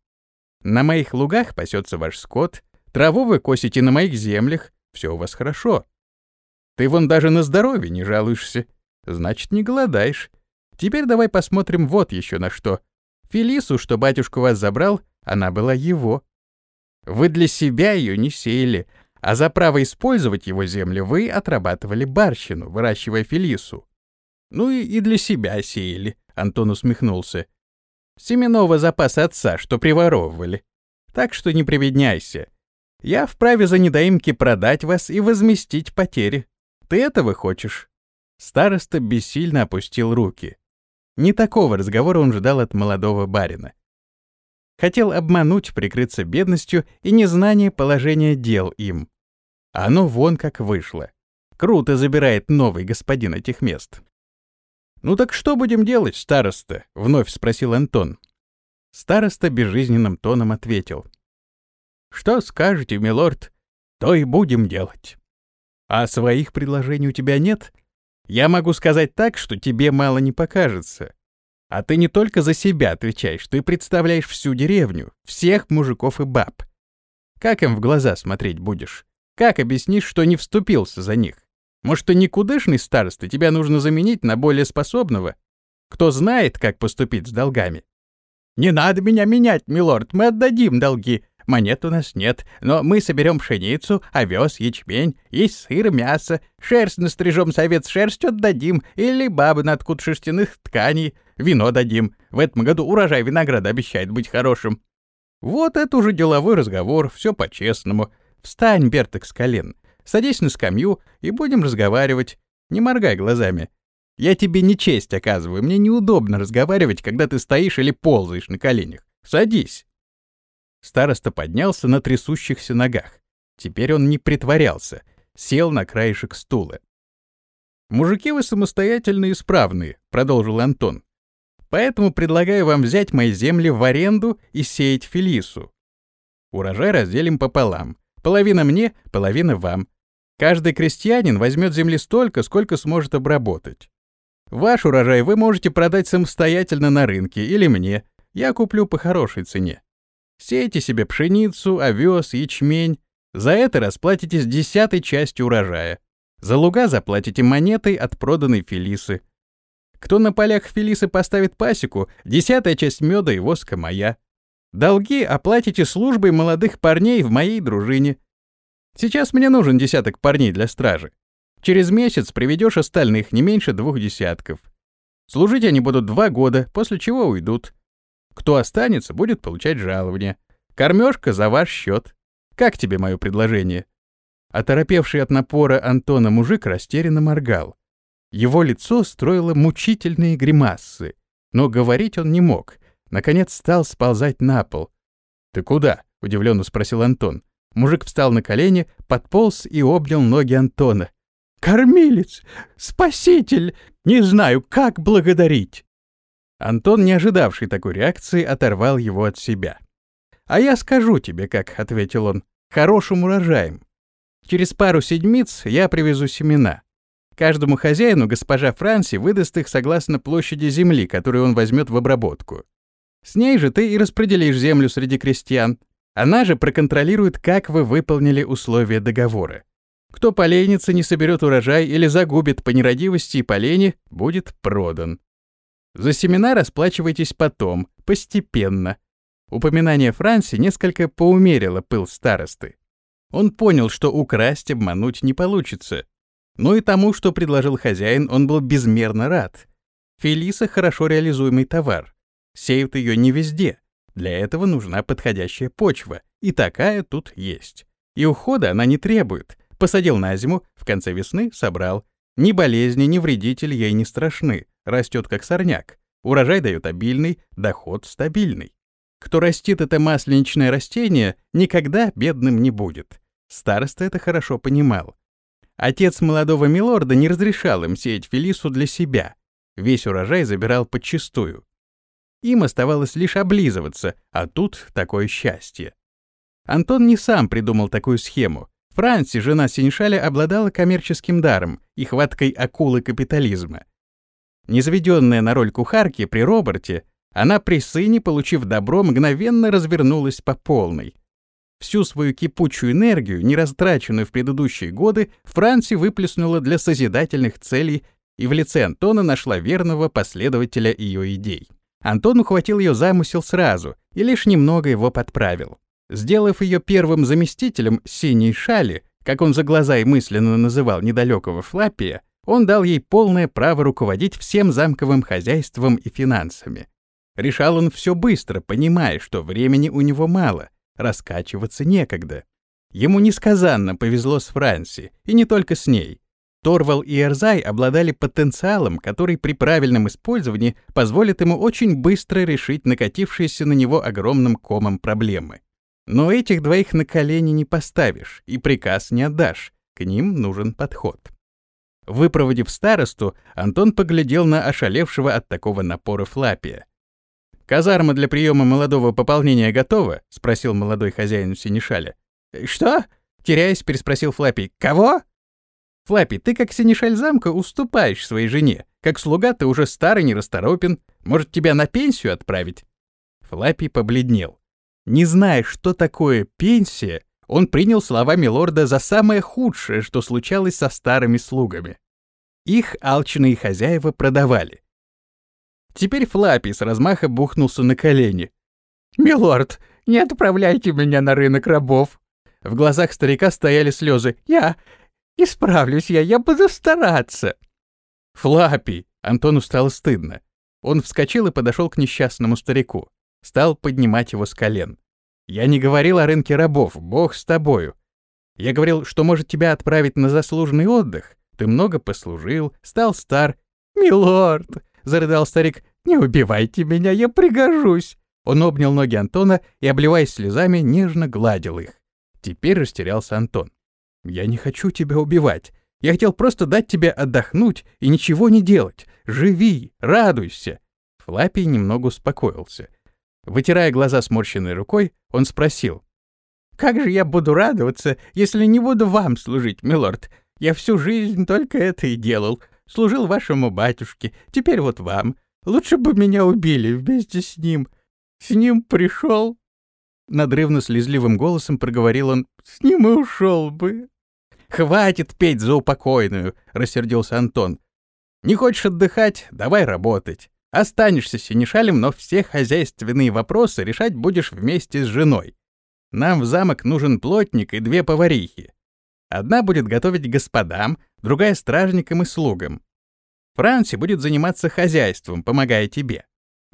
На моих лугах пасется ваш скот, траву вы косите на моих землях, все у вас хорошо. Ты вон даже на здоровье не жалуешься, значит, не голодаешь. Теперь давай посмотрим вот еще на что. Фелису, что батюшка вас забрал, она была его. Вы для себя ее не сеяли, а за право использовать его землю вы отрабатывали барщину, выращивая Фелису. Ну и, и для себя сеяли, Антон усмехнулся. Семенного запаса отца, что приворовывали. Так что не прибедняйся. Я вправе за недоимки продать вас и возместить потери. Ты этого хочешь?» Староста бессильно опустил руки. Не такого разговора он ждал от молодого барина. Хотел обмануть, прикрыться бедностью и незнание положения дел им. А оно вон как вышло. Круто забирает новый господин этих мест. «Ну так что будем делать, староста?» — вновь спросил Антон. Староста безжизненным тоном ответил. «Что скажете, милорд, то и будем делать. А своих предложений у тебя нет? Я могу сказать так, что тебе мало не покажется. А ты не только за себя отвечаешь, ты представляешь всю деревню, всех мужиков и баб. Как им в глаза смотреть будешь? Как объяснишь, что не вступился за них? Может, ты никудышный староста, тебя нужно заменить на более способного? Кто знает, как поступить с долгами? Не надо меня менять, милорд, мы отдадим долги. Монет у нас нет, но мы соберем пшеницу, овес, ячмень, есть сыр, мясо, шерсть настрижем совет шерсть отдадим, или бабы наткут шерстяных тканей, вино дадим. В этом году урожай винограда обещает быть хорошим. Вот это уже деловой разговор, все по-честному. Встань, Берток, с колен, садись на скамью и будем разговаривать. Не моргай глазами. Я тебе не честь оказываю, мне неудобно разговаривать, когда ты стоишь или ползаешь на коленях. Садись. Староста поднялся на трясущихся ногах. Теперь он не притворялся, сел на краешек стула. «Мужики вы самостоятельные и исправные», — продолжил Антон. «Поэтому предлагаю вам взять мои земли в аренду и сеять филису. Урожай разделим пополам. Половина мне, половина вам. Каждый крестьянин возьмет земли столько, сколько сможет обработать. Ваш урожай вы можете продать самостоятельно на рынке или мне. Я куплю по хорошей цене. Сейте себе пшеницу, овес, ячмень. За это расплатитесь десятой частью урожая. За луга заплатите монетой от проданной филисы. Кто на полях филисы поставит пасеку, десятая часть меда и воска моя. Долги оплатите службой молодых парней в моей дружине. Сейчас мне нужен десяток парней для стражи. Через месяц приведешь остальных не меньше двух десятков. Служить они будут два года, после чего уйдут. Кто останется, будет получать жалование. Кормежка за ваш счет. Как тебе мое предложение?» Оторопевший от напора Антона мужик растерянно моргал. Его лицо строило мучительные гримассы, но говорить он не мог. Наконец стал сползать на пол. «Ты куда?» — удивленно спросил Антон. Мужик встал на колени, подполз и обнял ноги Антона. «Кормилец! Спаситель! Не знаю, как благодарить!» Антон, не ожидавший такой реакции, оторвал его от себя. «А я скажу тебе, как», — ответил он, — «хорошим урожаем. Через пару седмиц я привезу семена. Каждому хозяину госпожа Франси выдаст их согласно площади земли, которую он возьмет в обработку. С ней же ты и распределишь землю среди крестьян. Она же проконтролирует, как вы выполнили условия договора. Кто поленится, не соберет урожай или загубит по нерадивости и полени, будет продан. За семена расплачивайтесь потом, постепенно. Упоминание Франси несколько поумерило пыл старосты. Он понял, что украсть, обмануть не получится. Но и тому, что предложил хозяин, он был безмерно рад. Фелиса — хорошо реализуемый товар. Сеют ее не везде. Для этого нужна подходящая почва, и такая тут есть. И ухода она не требует. Посадил на зиму, в конце весны собрал. Ни болезни, ни вредители ей не страшны растет как сорняк. Урожай дает обильный, доход стабильный. Кто растит это масленичное растение, никогда бедным не будет. Староста это хорошо понимал. Отец молодого милорда не разрешал им сеять фелису для себя. Весь урожай забирал подчистую. Им оставалось лишь облизываться, а тут такое счастье. Антон не сам придумал такую схему. Франси, жена Синьшаля, обладала коммерческим даром и хваткой акулы капитализма. Незаведенная на роль кухарки при Роберте, она при сыне, получив добро, мгновенно развернулась по полной. Всю свою кипучую энергию, не растраченную в предыдущие годы, Франси выплеснула для созидательных целей и в лице Антона нашла верного последователя ее идей. Антон ухватил ее замысел сразу и лишь немного его подправил. Сделав ее первым заместителем синей шали, как он за глаза и мысленно называл недалекого Флаппия, он дал ей полное право руководить всем замковым хозяйством и финансами. Решал он все быстро, понимая, что времени у него мало, раскачиваться некогда. Ему несказанно повезло с Франси, и не только с ней. Торвал и Эрзай обладали потенциалом, который при правильном использовании позволит ему очень быстро решить накатившиеся на него огромным комом проблемы. Но этих двоих на колени не поставишь и приказ не отдашь, к ним нужен подход. Выпроводив старосту, Антон поглядел на ошалевшего от такого напора Флапия. «Казарма для приема молодого пополнения готова?» — спросил молодой хозяин Синишаля. «Что?» — теряясь, переспросил Флапий. «Кого?» «Флапи, ты как Синишаль замка уступаешь своей жене. Как слуга ты уже старый, нерасторопен. Может, тебя на пенсию отправить?» Флапи побледнел. Не зная, что такое пенсия, он принял слова милорда за самое худшее, что случалось со старыми слугами. Их алчные хозяева продавали. Теперь Флаппи с размаха бухнулся на колени. «Милорд, не отправляйте меня на рынок рабов!» В глазах старика стояли слезы. «Я... исправлюсь я, я буду стараться!» «Флаппи!» Антону стало стыдно. Он вскочил и подошел к несчастному старику стал поднимать его с колен. «Я не говорил о рынке рабов, бог с тобою. Я говорил, что может тебя отправить на заслуженный отдых. Ты много послужил, стал стар». «Милорд!» — зарыдал старик. «Не убивайте меня, я пригожусь!» Он обнял ноги Антона и, обливаясь слезами, нежно гладил их. Теперь растерялся Антон. «Я не хочу тебя убивать. Я хотел просто дать тебе отдохнуть и ничего не делать. Живи, радуйся!» Флаппий немного успокоился. Вытирая глаза сморщенной рукой, он спросил. «Как же я буду радоваться, если не буду вам служить, милорд? Я всю жизнь только это и делал. Служил вашему батюшке, теперь вот вам. Лучше бы меня убили вместе с ним. С ним пришел...» Надрывно-слезливым голосом проговорил он. «С ним и ушел бы». «Хватит петь за упокойную», — рассердился Антон. «Не хочешь отдыхать? Давай работать». Останешься синешалем, но все хозяйственные вопросы решать будешь вместе с женой. Нам в замок нужен плотник и две поварихи. Одна будет готовить господам, другая — стражникам и слугам. Франси будет заниматься хозяйством, помогая тебе.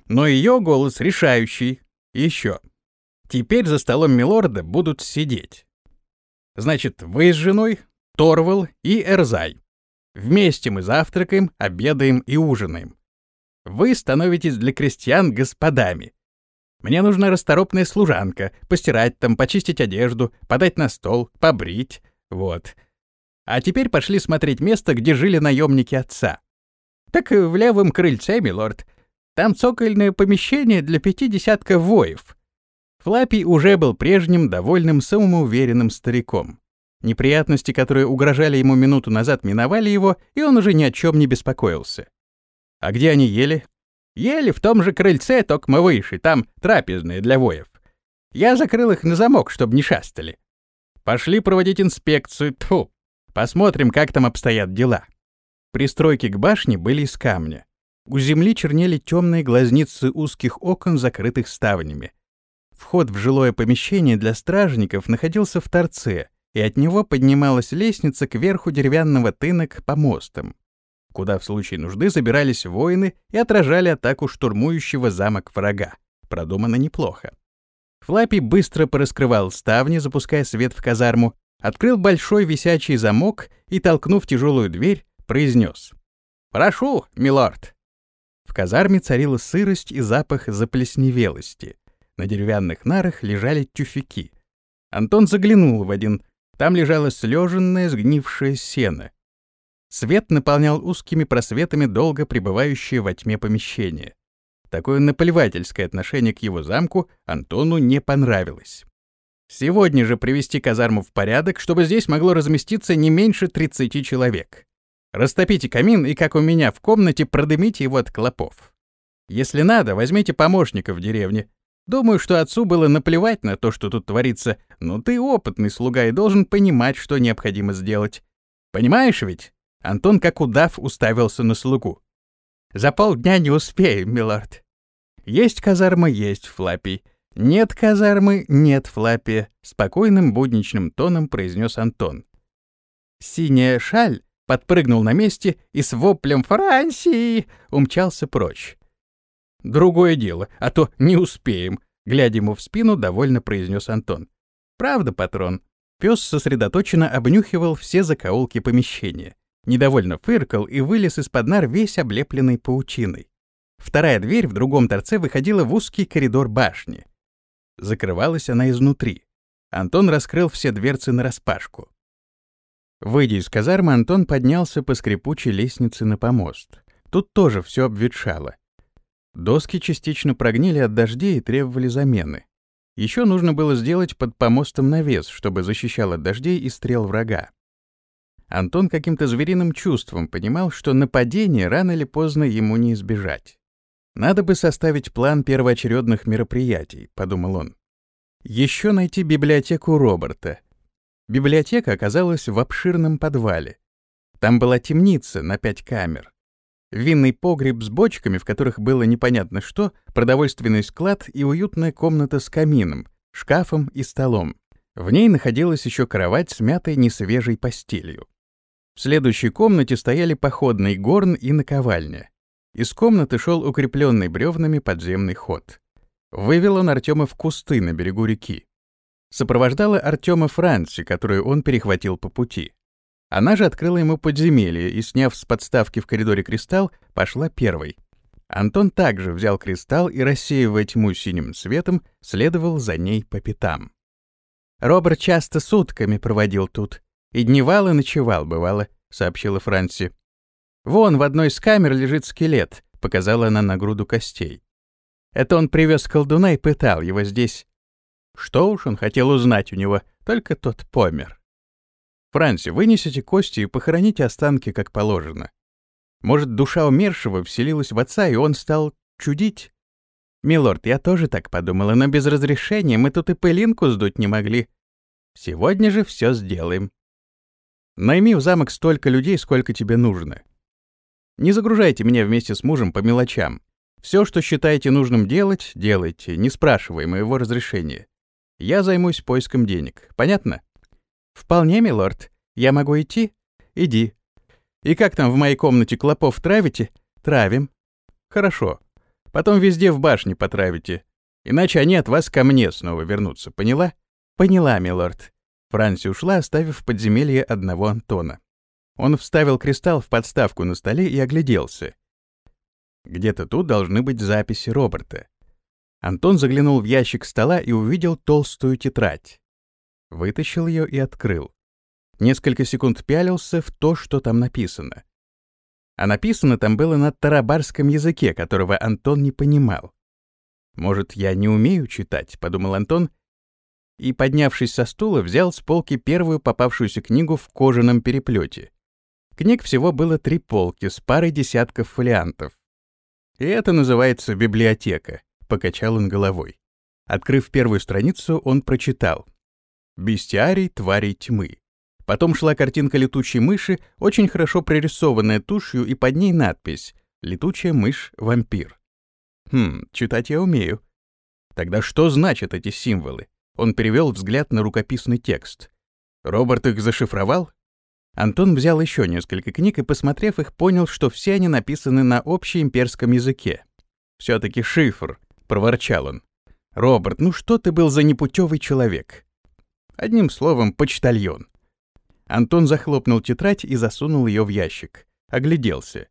Но ее голос решающий. еще. Теперь за столом милорда будут сидеть. Значит, вы с женой, Торвал и Эрзай. Вместе мы завтракаем, обедаем и ужинаем. Вы становитесь для крестьян господами. Мне нужна расторопная служанка, постирать там, почистить одежду, подать на стол, побрить. Вот. А теперь пошли смотреть место, где жили наемники отца. Так в левом крыльце, милорд. Там цокольное помещение для пяти десятков воев. Флаппи уже был прежним, довольным, самоуверенным стариком. Неприятности, которые угрожали ему минуту назад, миновали его, и он уже ни о чем не беспокоился. А где они ели? Ели в том же крыльце, только мы выше, там трапезные для воев. Я закрыл их на замок, чтобы не шастали. Пошли проводить инспекцию, тьфу. Посмотрим, как там обстоят дела. Пристройки к башне были из камня. У земли чернели темные глазницы узких окон, закрытых ставнями. Вход в жилое помещение для стражников находился в торце, и от него поднималась лестница к верху деревянного тына к помостам куда в случае нужды забирались воины и отражали атаку штурмующего замок врага. Продумано неплохо. Флаппи быстро пораскрывал ставни, запуская свет в казарму, открыл большой висячий замок и, толкнув тяжелую дверь, произнес: «Прошу, милорд!» В казарме царила сырость и запах заплесневелости. На деревянных нарах лежали тюфяки. Антон заглянул в один. Там лежало слеженное, сгнившее сено. Свет наполнял узкими просветами долго пребывающее во тьме помещение. Такое наплевательское отношение к его замку Антону не понравилось. Сегодня же привести казарму в порядок, чтобы здесь могло разместиться не меньше 30 человек. Растопите камин и, как у меня в комнате, продымите его от клопов. Если надо, возьмите помощника в деревне. Думаю, что отцу было наплевать на то, что тут творится, но ты опытный слуга и должен понимать, что необходимо сделать. Понимаешь ведь? Антон, как удав, уставился на слугу. «За полдня не успеем, милорд». «Есть казарма, есть Флаппи. Нет казармы, нет Флаппи», — спокойным будничным тоном произнес Антон. Синяя шаль подпрыгнул на месте и с воплем «Франции!» умчался прочь. Другое дело, а то не успеем, глядя ему в спину, довольно произнес Антон. Правда, патрон? Пес сосредоточенно обнюхивал все закоулки помещения. Недовольно фыркал и вылез из-под нар весь облепленный паутиной. Вторая дверь в другом торце выходила в узкий коридор башни. Закрывалась она изнутри. Антон раскрыл все дверцы нараспашку. Выйдя из казармы, Антон поднялся по скрипучей лестнице на помост. Тут тоже все обветшало. Доски частично прогнили от дождей и требовали замены. Еще нужно было сделать под помостом навес, чтобы защищал от дождей и стрел врага. Антон каким-то звериным чувством понимал, что нападение рано или поздно ему не избежать. «Надо бы составить план первоочередных мероприятий», — подумал он. Еще найти библиотеку Роберта. Библиотека оказалась в обширном подвале. Там была темница на пять камер. Винный погреб с бочками, в которых было непонятно что, продовольственный склад и уютная комната с камином, шкафом и столом. В ней находилась еще кровать с мятой несвежей постелью. В следующей комнате стояли походный горн и наковальня. Из комнаты шел укрепленный бревнами подземный ход. Вывел он Артема в кусты на берегу реки. Сопровождала Артема Франси, которую он перехватил по пути. Она же открыла ему подземелье и, сняв с подставки в коридоре кристалл, пошла первой. Антон также взял кристалл и, рассеивая тьму синим светом, следовал за ней по пятам. Роберт часто сутками проводил тут. И дневал и ночевал, бывало, — сообщила Франси. «Вон в одной из камер лежит скелет», — показала она на груду костей. Это он привез колдуна и пытал его здесь. Что уж он хотел узнать у него, только тот помер. Франси, вынесите кости и похороните останки, как положено. Может, душа умершего вселилась в отца, и он стал чудить? Милорд, я тоже так подумала, но без разрешения мы тут и пылинку сдуть не могли. Сегодня же все сделаем. Найми в замок столько людей, сколько тебе нужно. Не загружайте меня вместе с мужем по мелочам. Все, что считаете нужным делать, делайте, не спрашивая моего разрешения. Я займусь поиском денег. Понятно? «Вполне, милорд. Я могу идти? Иди. И как там в моей комнате клопов травите? Травим. Хорошо. Потом везде в башне потравите. Иначе они от вас ко мне снова вернутся. Поняла? Поняла, милорд. Франси ушла, оставив в подземелье одного Антона. Он вставил кристалл в подставку на столе и огляделся. Где-то тут должны быть записи Роберта. Антон заглянул в ящик стола и увидел толстую тетрадь. Вытащил ее и открыл. Несколько секунд пялился в то, что там написано. А написано там было на тарабарском языке, которого Антон не понимал. «Может, я не умею читать?» — подумал Антон, и, поднявшись со стула, взял с полки первую попавшуюся книгу в кожаном переплете. Книг всего было три полки с парой десятков фолиантов. «И это называется библиотека», — покачал он головой. Открыв первую страницу, он прочитал. Бестиарий тварей тьмы. Потом шла картинка летучей мыши, очень хорошо прорисованная тушью, и под ней надпись «Летучая мышь-вампир». Хм, читать я умею. Тогда что значат эти символы? Он перевел взгляд на рукописный текст. Роберт их зашифровал? Антон взял еще несколько книг и, посмотрев их, понял, что все они написаны на общеимперском языке. «Все-таки шифр», — проворчал он. «Роберт, ну что ты был за непутевый человек? Одним словом, почтальон. Антон захлопнул тетрадь и засунул ее в ящик. Огляделся.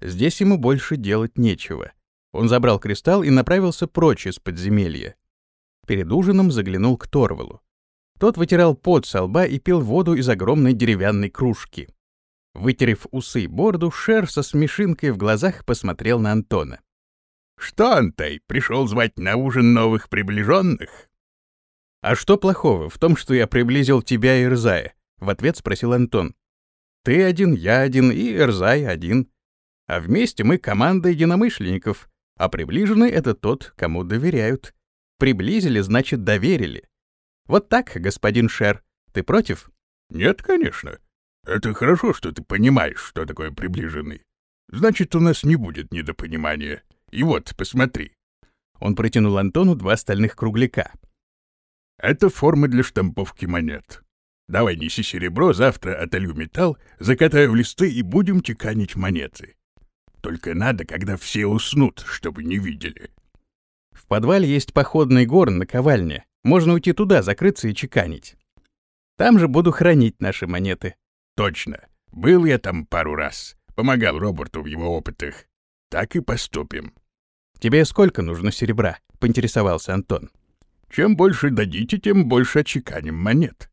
Здесь ему больше делать нечего. Он забрал кристалл и направился прочь из подземелья. Перед ужином заглянул к Торвалу. Тот вытирал пот со лба и пил воду из огромной деревянной кружки. Вытерев усы и бороду, Шер со смешинкой в глазах посмотрел на Антона. «Что, Антай, пришел звать на ужин новых приближенных?» «А что плохого в том, что я приблизил тебя и Ирзая?» — в ответ спросил Антон. «Ты один, я один и Ирзай один. А вместе мы команда единомышленников, а приближенный — это тот, кому доверяют. Приблизили, значит, доверили. Вот так, господин Шер. Ты против?» «Нет, конечно. Это хорошо, что ты понимаешь, что такое приближенный. Значит, у нас не будет недопонимания. И вот, посмотри». Он протянул Антону два стальных кругляка — это формы для штамповки монет. Давай неси серебро, завтра отолью металл, закатаю в листы и будем чеканить монеты. Только надо, когда все уснут, чтобы не видели. В подвале есть походный горн на ковальне. Можно уйти туда, закрыться и чеканить. Там же буду хранить наши монеты. Точно. Был я там пару раз. Помогал Роберту в его опытах. Так и поступим. Тебе сколько нужно серебра? Поинтересовался Антон. Чем больше дадите, тем больше отчеканим монет.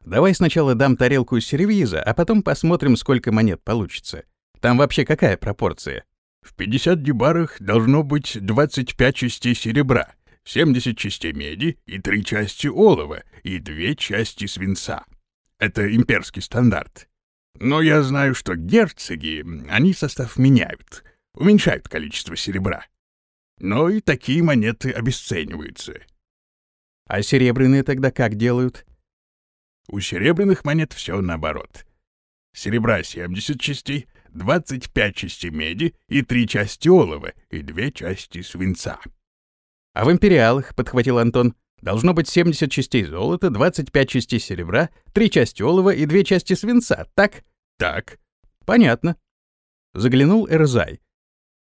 Давай сначала дам тарелку сервиза, а потом посмотрим, сколько монет получится. Там вообще какая пропорция? В 50 дебарах должно быть 25 частей серебра, 70 частей меди и 3 части олова и 2 части свинца. Это имперский стандарт. Но я знаю, что герцоги, они состав меняют, уменьшают количество серебра. Но и такие монеты обесцениваются. А серебряные тогда как делают? У серебряных монет все наоборот. Серебра 70 частей, 25 частей меди и 3 части олова и 2 части свинца. А в империалах, подхватил Антон, должно быть 70 частей золота, 25 частей серебра, 3 части олова и 2 части свинца, так? Так. Понятно. Заглянул Эрзай.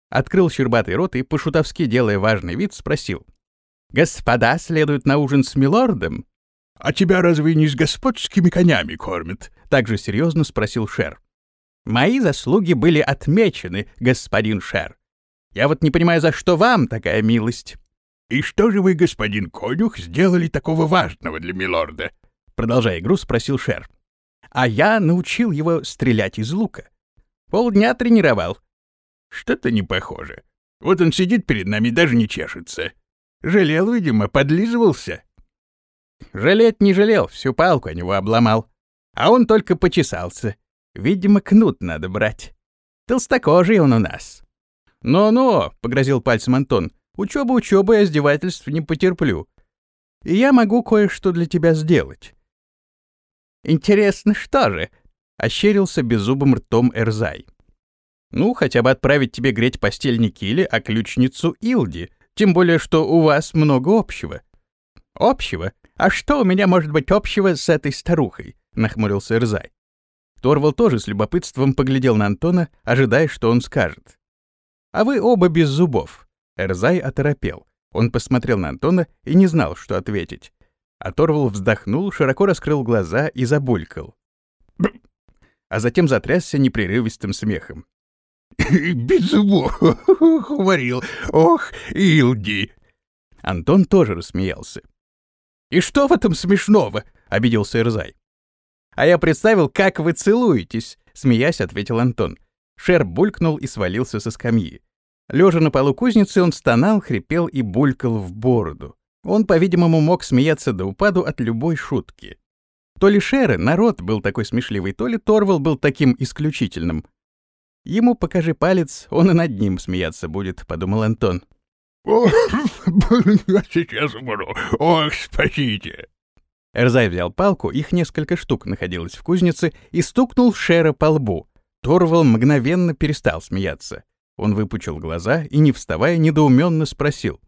Открыл щербатый рот и, по-шутовски делая важный вид, спросил. «Господа следуют на ужин с милордом?» «А тебя разве не с господскими конями кормят?» — также серьезно спросил Шер. «Мои заслуги были отмечены, господин Шер. Я вот не понимаю, за что вам такая милость?» «И что же вы, господин конюх, сделали такого важного для милорда?» Продолжая игру, спросил Шер. «А я научил его стрелять из лука. Полдня тренировал». «Что-то не похоже. Вот он сидит перед нами, даже не чешется. Жалел, видимо, подлизывался». Жалеть не жалел, всю палку о него обломал. А он только почесался. Видимо, кнут надо брать. Толстокожий он у нас. «Ну-ну», — погрозил пальцем Антон, — «учеба учебы, а издевательств не потерплю. И я могу кое-что для тебя сделать». «Интересно, что же?» — ощерился беззубым ртом Эрзай. «Ну, хотя бы отправить тебе греть постель не Килли, а ключницу Илди, тем более, что у вас много общего». «Общего? А что у меня может быть общего с этой старухой?» — нахмурился Эрзай. Торвал тоже с любопытством поглядел на Антона, ожидая, что он скажет. «А вы оба без зубов». Эрзай оторопел. Он посмотрел на Антона и не знал, что ответить. А Торвал вздохнул, широко раскрыл глаза и забулькал. А затем затрясся непрерывистым смехом. «Без зубов, говорил. Ох, Илди!» Антон тоже рассмеялся. «И что в этом смешного?» — обиделся Эрзай. «А я представил, как вы целуетесь», — смеясь ответил Антон. Шер булькнул и свалился со скамьи. Лежа на полу кузницы, он стонал, хрипел и булькал в бороду. Он, по-видимому, мог смеяться до упаду от любой шутки. То ли Шеры, народ был такой смешливый, то ли Торвал был таким исключительным. Ему покажи палец, он и над ним смеяться будет, — подумал Антон. «Ох, я сейчас умру. Ох, спасите!» Эрзай взял палку, их несколько штук находилось в кузнице, и стукнул Шера по лбу. Торвал мгновенно перестал смеяться. Он выпучил глаза и, не вставая, недоуменно спросил.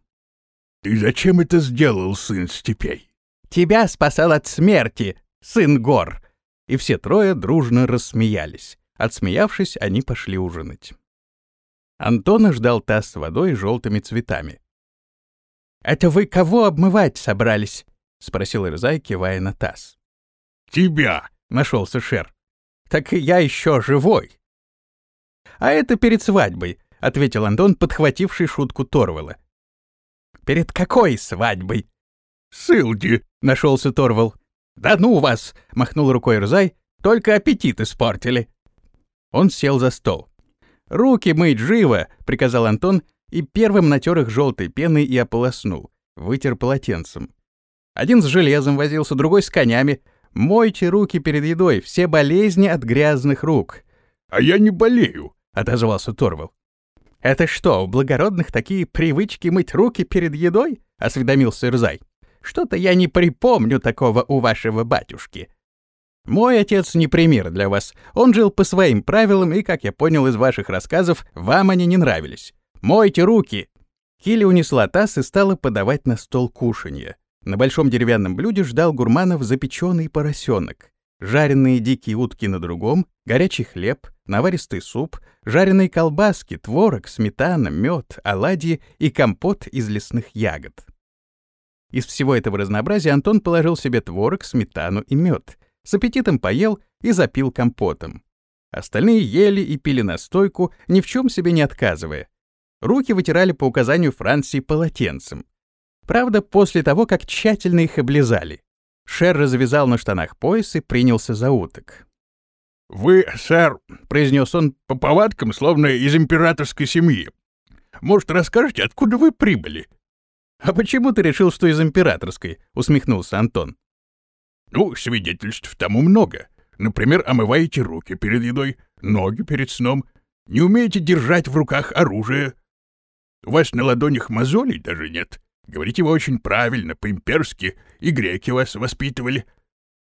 «Ты зачем это сделал, сын степей?» «Тебя спасал от смерти, сын гор!» И все трое дружно рассмеялись. Отсмеявшись, они пошли ужинать. Антона ждал таз с водой и желтыми цветами. «Это вы кого обмывать собрались?» — спросил Ирзай, кивая на таз. «Тебя!» — нашелся Шер. «Так я еще живой!» «А это перед свадьбой», — ответил Антон, подхвативший шутку Торвала. «Перед какой свадьбой?» «Сылди», — нашелся Торвал. «Да ну вас!» — махнул рукой Рзай. «Только аппетит испортили». Он сел за стол. «Руки мыть живо!» — приказал Антон и первым натер их желтой пеной и ополоснул. Вытер полотенцем. Один с железом возился, другой с конями. «Мойте руки перед едой, все болезни от грязных рук». «А я не болею», — отозвался Торвал. «Это что, у благородных такие привычки мыть руки перед едой?» — осведомился Ирзай. «Что-то я не припомню такого у вашего батюшки. Мой отец не пример для вас. Он жил по своим правилам, и, как я понял из ваших рассказов, вам они не нравились. Мойте руки!» Килли унесла таз и стала подавать на стол кушанье. На большом деревянном блюде ждал гурманов запеченный поросенок. жареные дикие утки на другом, горячий хлеб, наваристый суп, жареные колбаски, творог, сметана, мед, оладьи и компот из лесных ягод. Из всего этого разнообразия Антон положил себе творог, сметану и мед, с аппетитом поел и запил компотом. Остальные ели и пили настойку, ни в чем себе не отказывая. Руки вытирали по указанию Франции полотенцем. Правда, после того, как тщательно их облизали. Шер развязал на штанах пояс и принялся за уток. «Вы, сэр», — произнес он по повадкам, словно из императорской семьи. «Может, расскажете, откуда вы прибыли?» «А почему ты решил, что из императорской?» — усмехнулся Антон. «Ну, свидетельств тому много. Например, омываете руки перед едой, ноги перед сном, не умеете держать в руках оружие. У вас на ладонях мозолей даже нет. Говорите вы очень правильно, по-имперски, и греки вас воспитывали.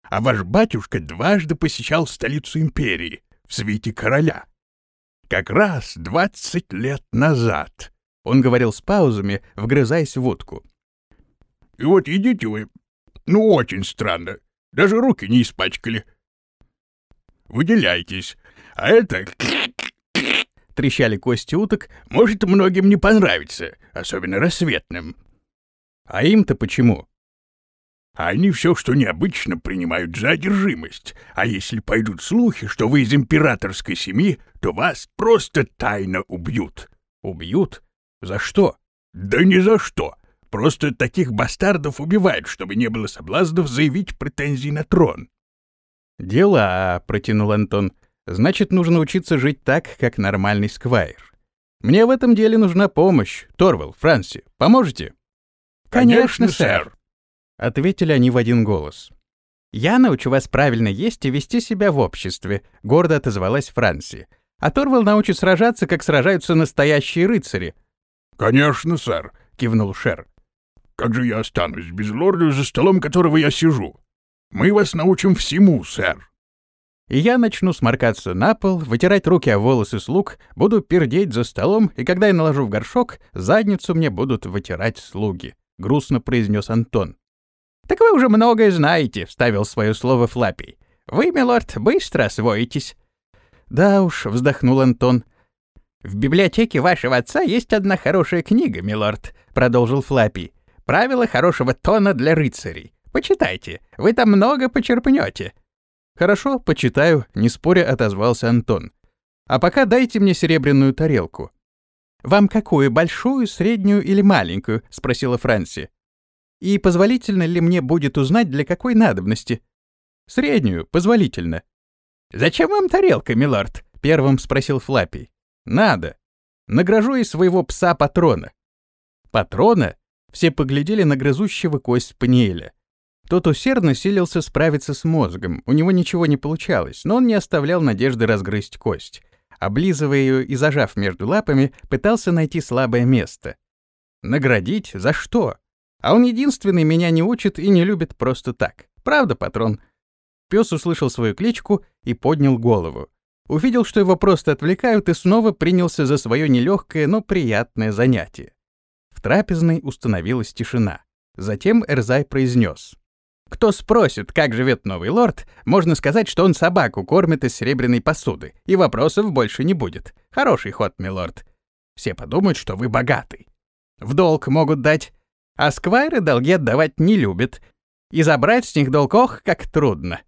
А ваш батюшка дважды посещал столицу империи, в свите короля. Как раз двадцать лет назад. Он говорил с паузами, вгрызаясь в водку. И вот едите вы, ну, очень странно, даже руки не испачкали. Выделяйтесь, а это трещали кости уток, может многим не понравиться, особенно рассветным. А им-то почему? Они все, что необычно, принимают за одержимость. А если пойдут слухи, что вы из императорской семьи, то вас просто тайно убьют. Убьют? За что? Да ни за что. Просто таких бастардов убивают, чтобы не было соблазнов заявить претензии на трон. «Дела», — протянул Антон. Значит, нужно учиться жить так, как нормальный сквайр. Мне в этом деле нужна помощь. Торвал, Франси, поможете? Конечно, сэр. Ответили они в один голос. «Я научу вас правильно есть и вести себя в обществе», — гордо отозвалась Франси. «А Торвал научит сражаться, как сражаются настоящие рыцари». «Конечно, сэр», — кивнул Шер. «Как же я останусь без лорда за столом, которого я сижу? Мы вас научим всему, сэр» и я начну сморкаться на пол, вытирать руки о волосы слуг, буду пердеть за столом, и когда я наложу в горшок, задницу мне будут вытирать слуги», — грустно произнес Антон. «Так вы уже многое знаете», — вставил свое слово Флаппий. «Вы, милорд, быстро освоитесь». «Да уж», — вздохнул Антон. «В библиотеке вашего отца есть одна хорошая книга, милорд», — продолжил Флаппий. «Правила хорошего тона для рыцарей. Почитайте, вы там много почерпнете. «Хорошо, почитаю», — не споря отозвался Антон. «А пока дайте мне серебряную тарелку». «Вам какую, большую, среднюю или маленькую?» — спросила Франси. «И позволительно ли мне будет узнать, для какой надобности?» «Среднюю, позволительно». «Зачем вам тарелка, милорд?» — первым спросил Флаппий. «Надо. Награжу из своего пса патрона». «Патрона?» Все поглядели на грызущего кость Паниэля. Тот усердно силился справиться с мозгом, у него ничего не получалось, но он не оставлял надежды разгрызть кость. Облизывая ее и зажав между лапами, пытался найти слабое место. Наградить? За что? А он единственный меня не учит и не любит просто так. Правда, патрон? Пес услышал свою кличку и поднял голову. Увидел, что его просто отвлекают, и снова принялся за свое нелегкое, но приятное занятие. В трапезной установилась тишина. Затем Эрзай произнес. Кто спросит, как живет новый лорд, можно сказать, что он собаку кормит из серебряной посуды, и вопросов больше не будет. Хороший ход, милорд. Все подумают, что вы богатый. В долг могут дать, а сквайры долги отдавать не любят. И забрать с них долг ох, как трудно.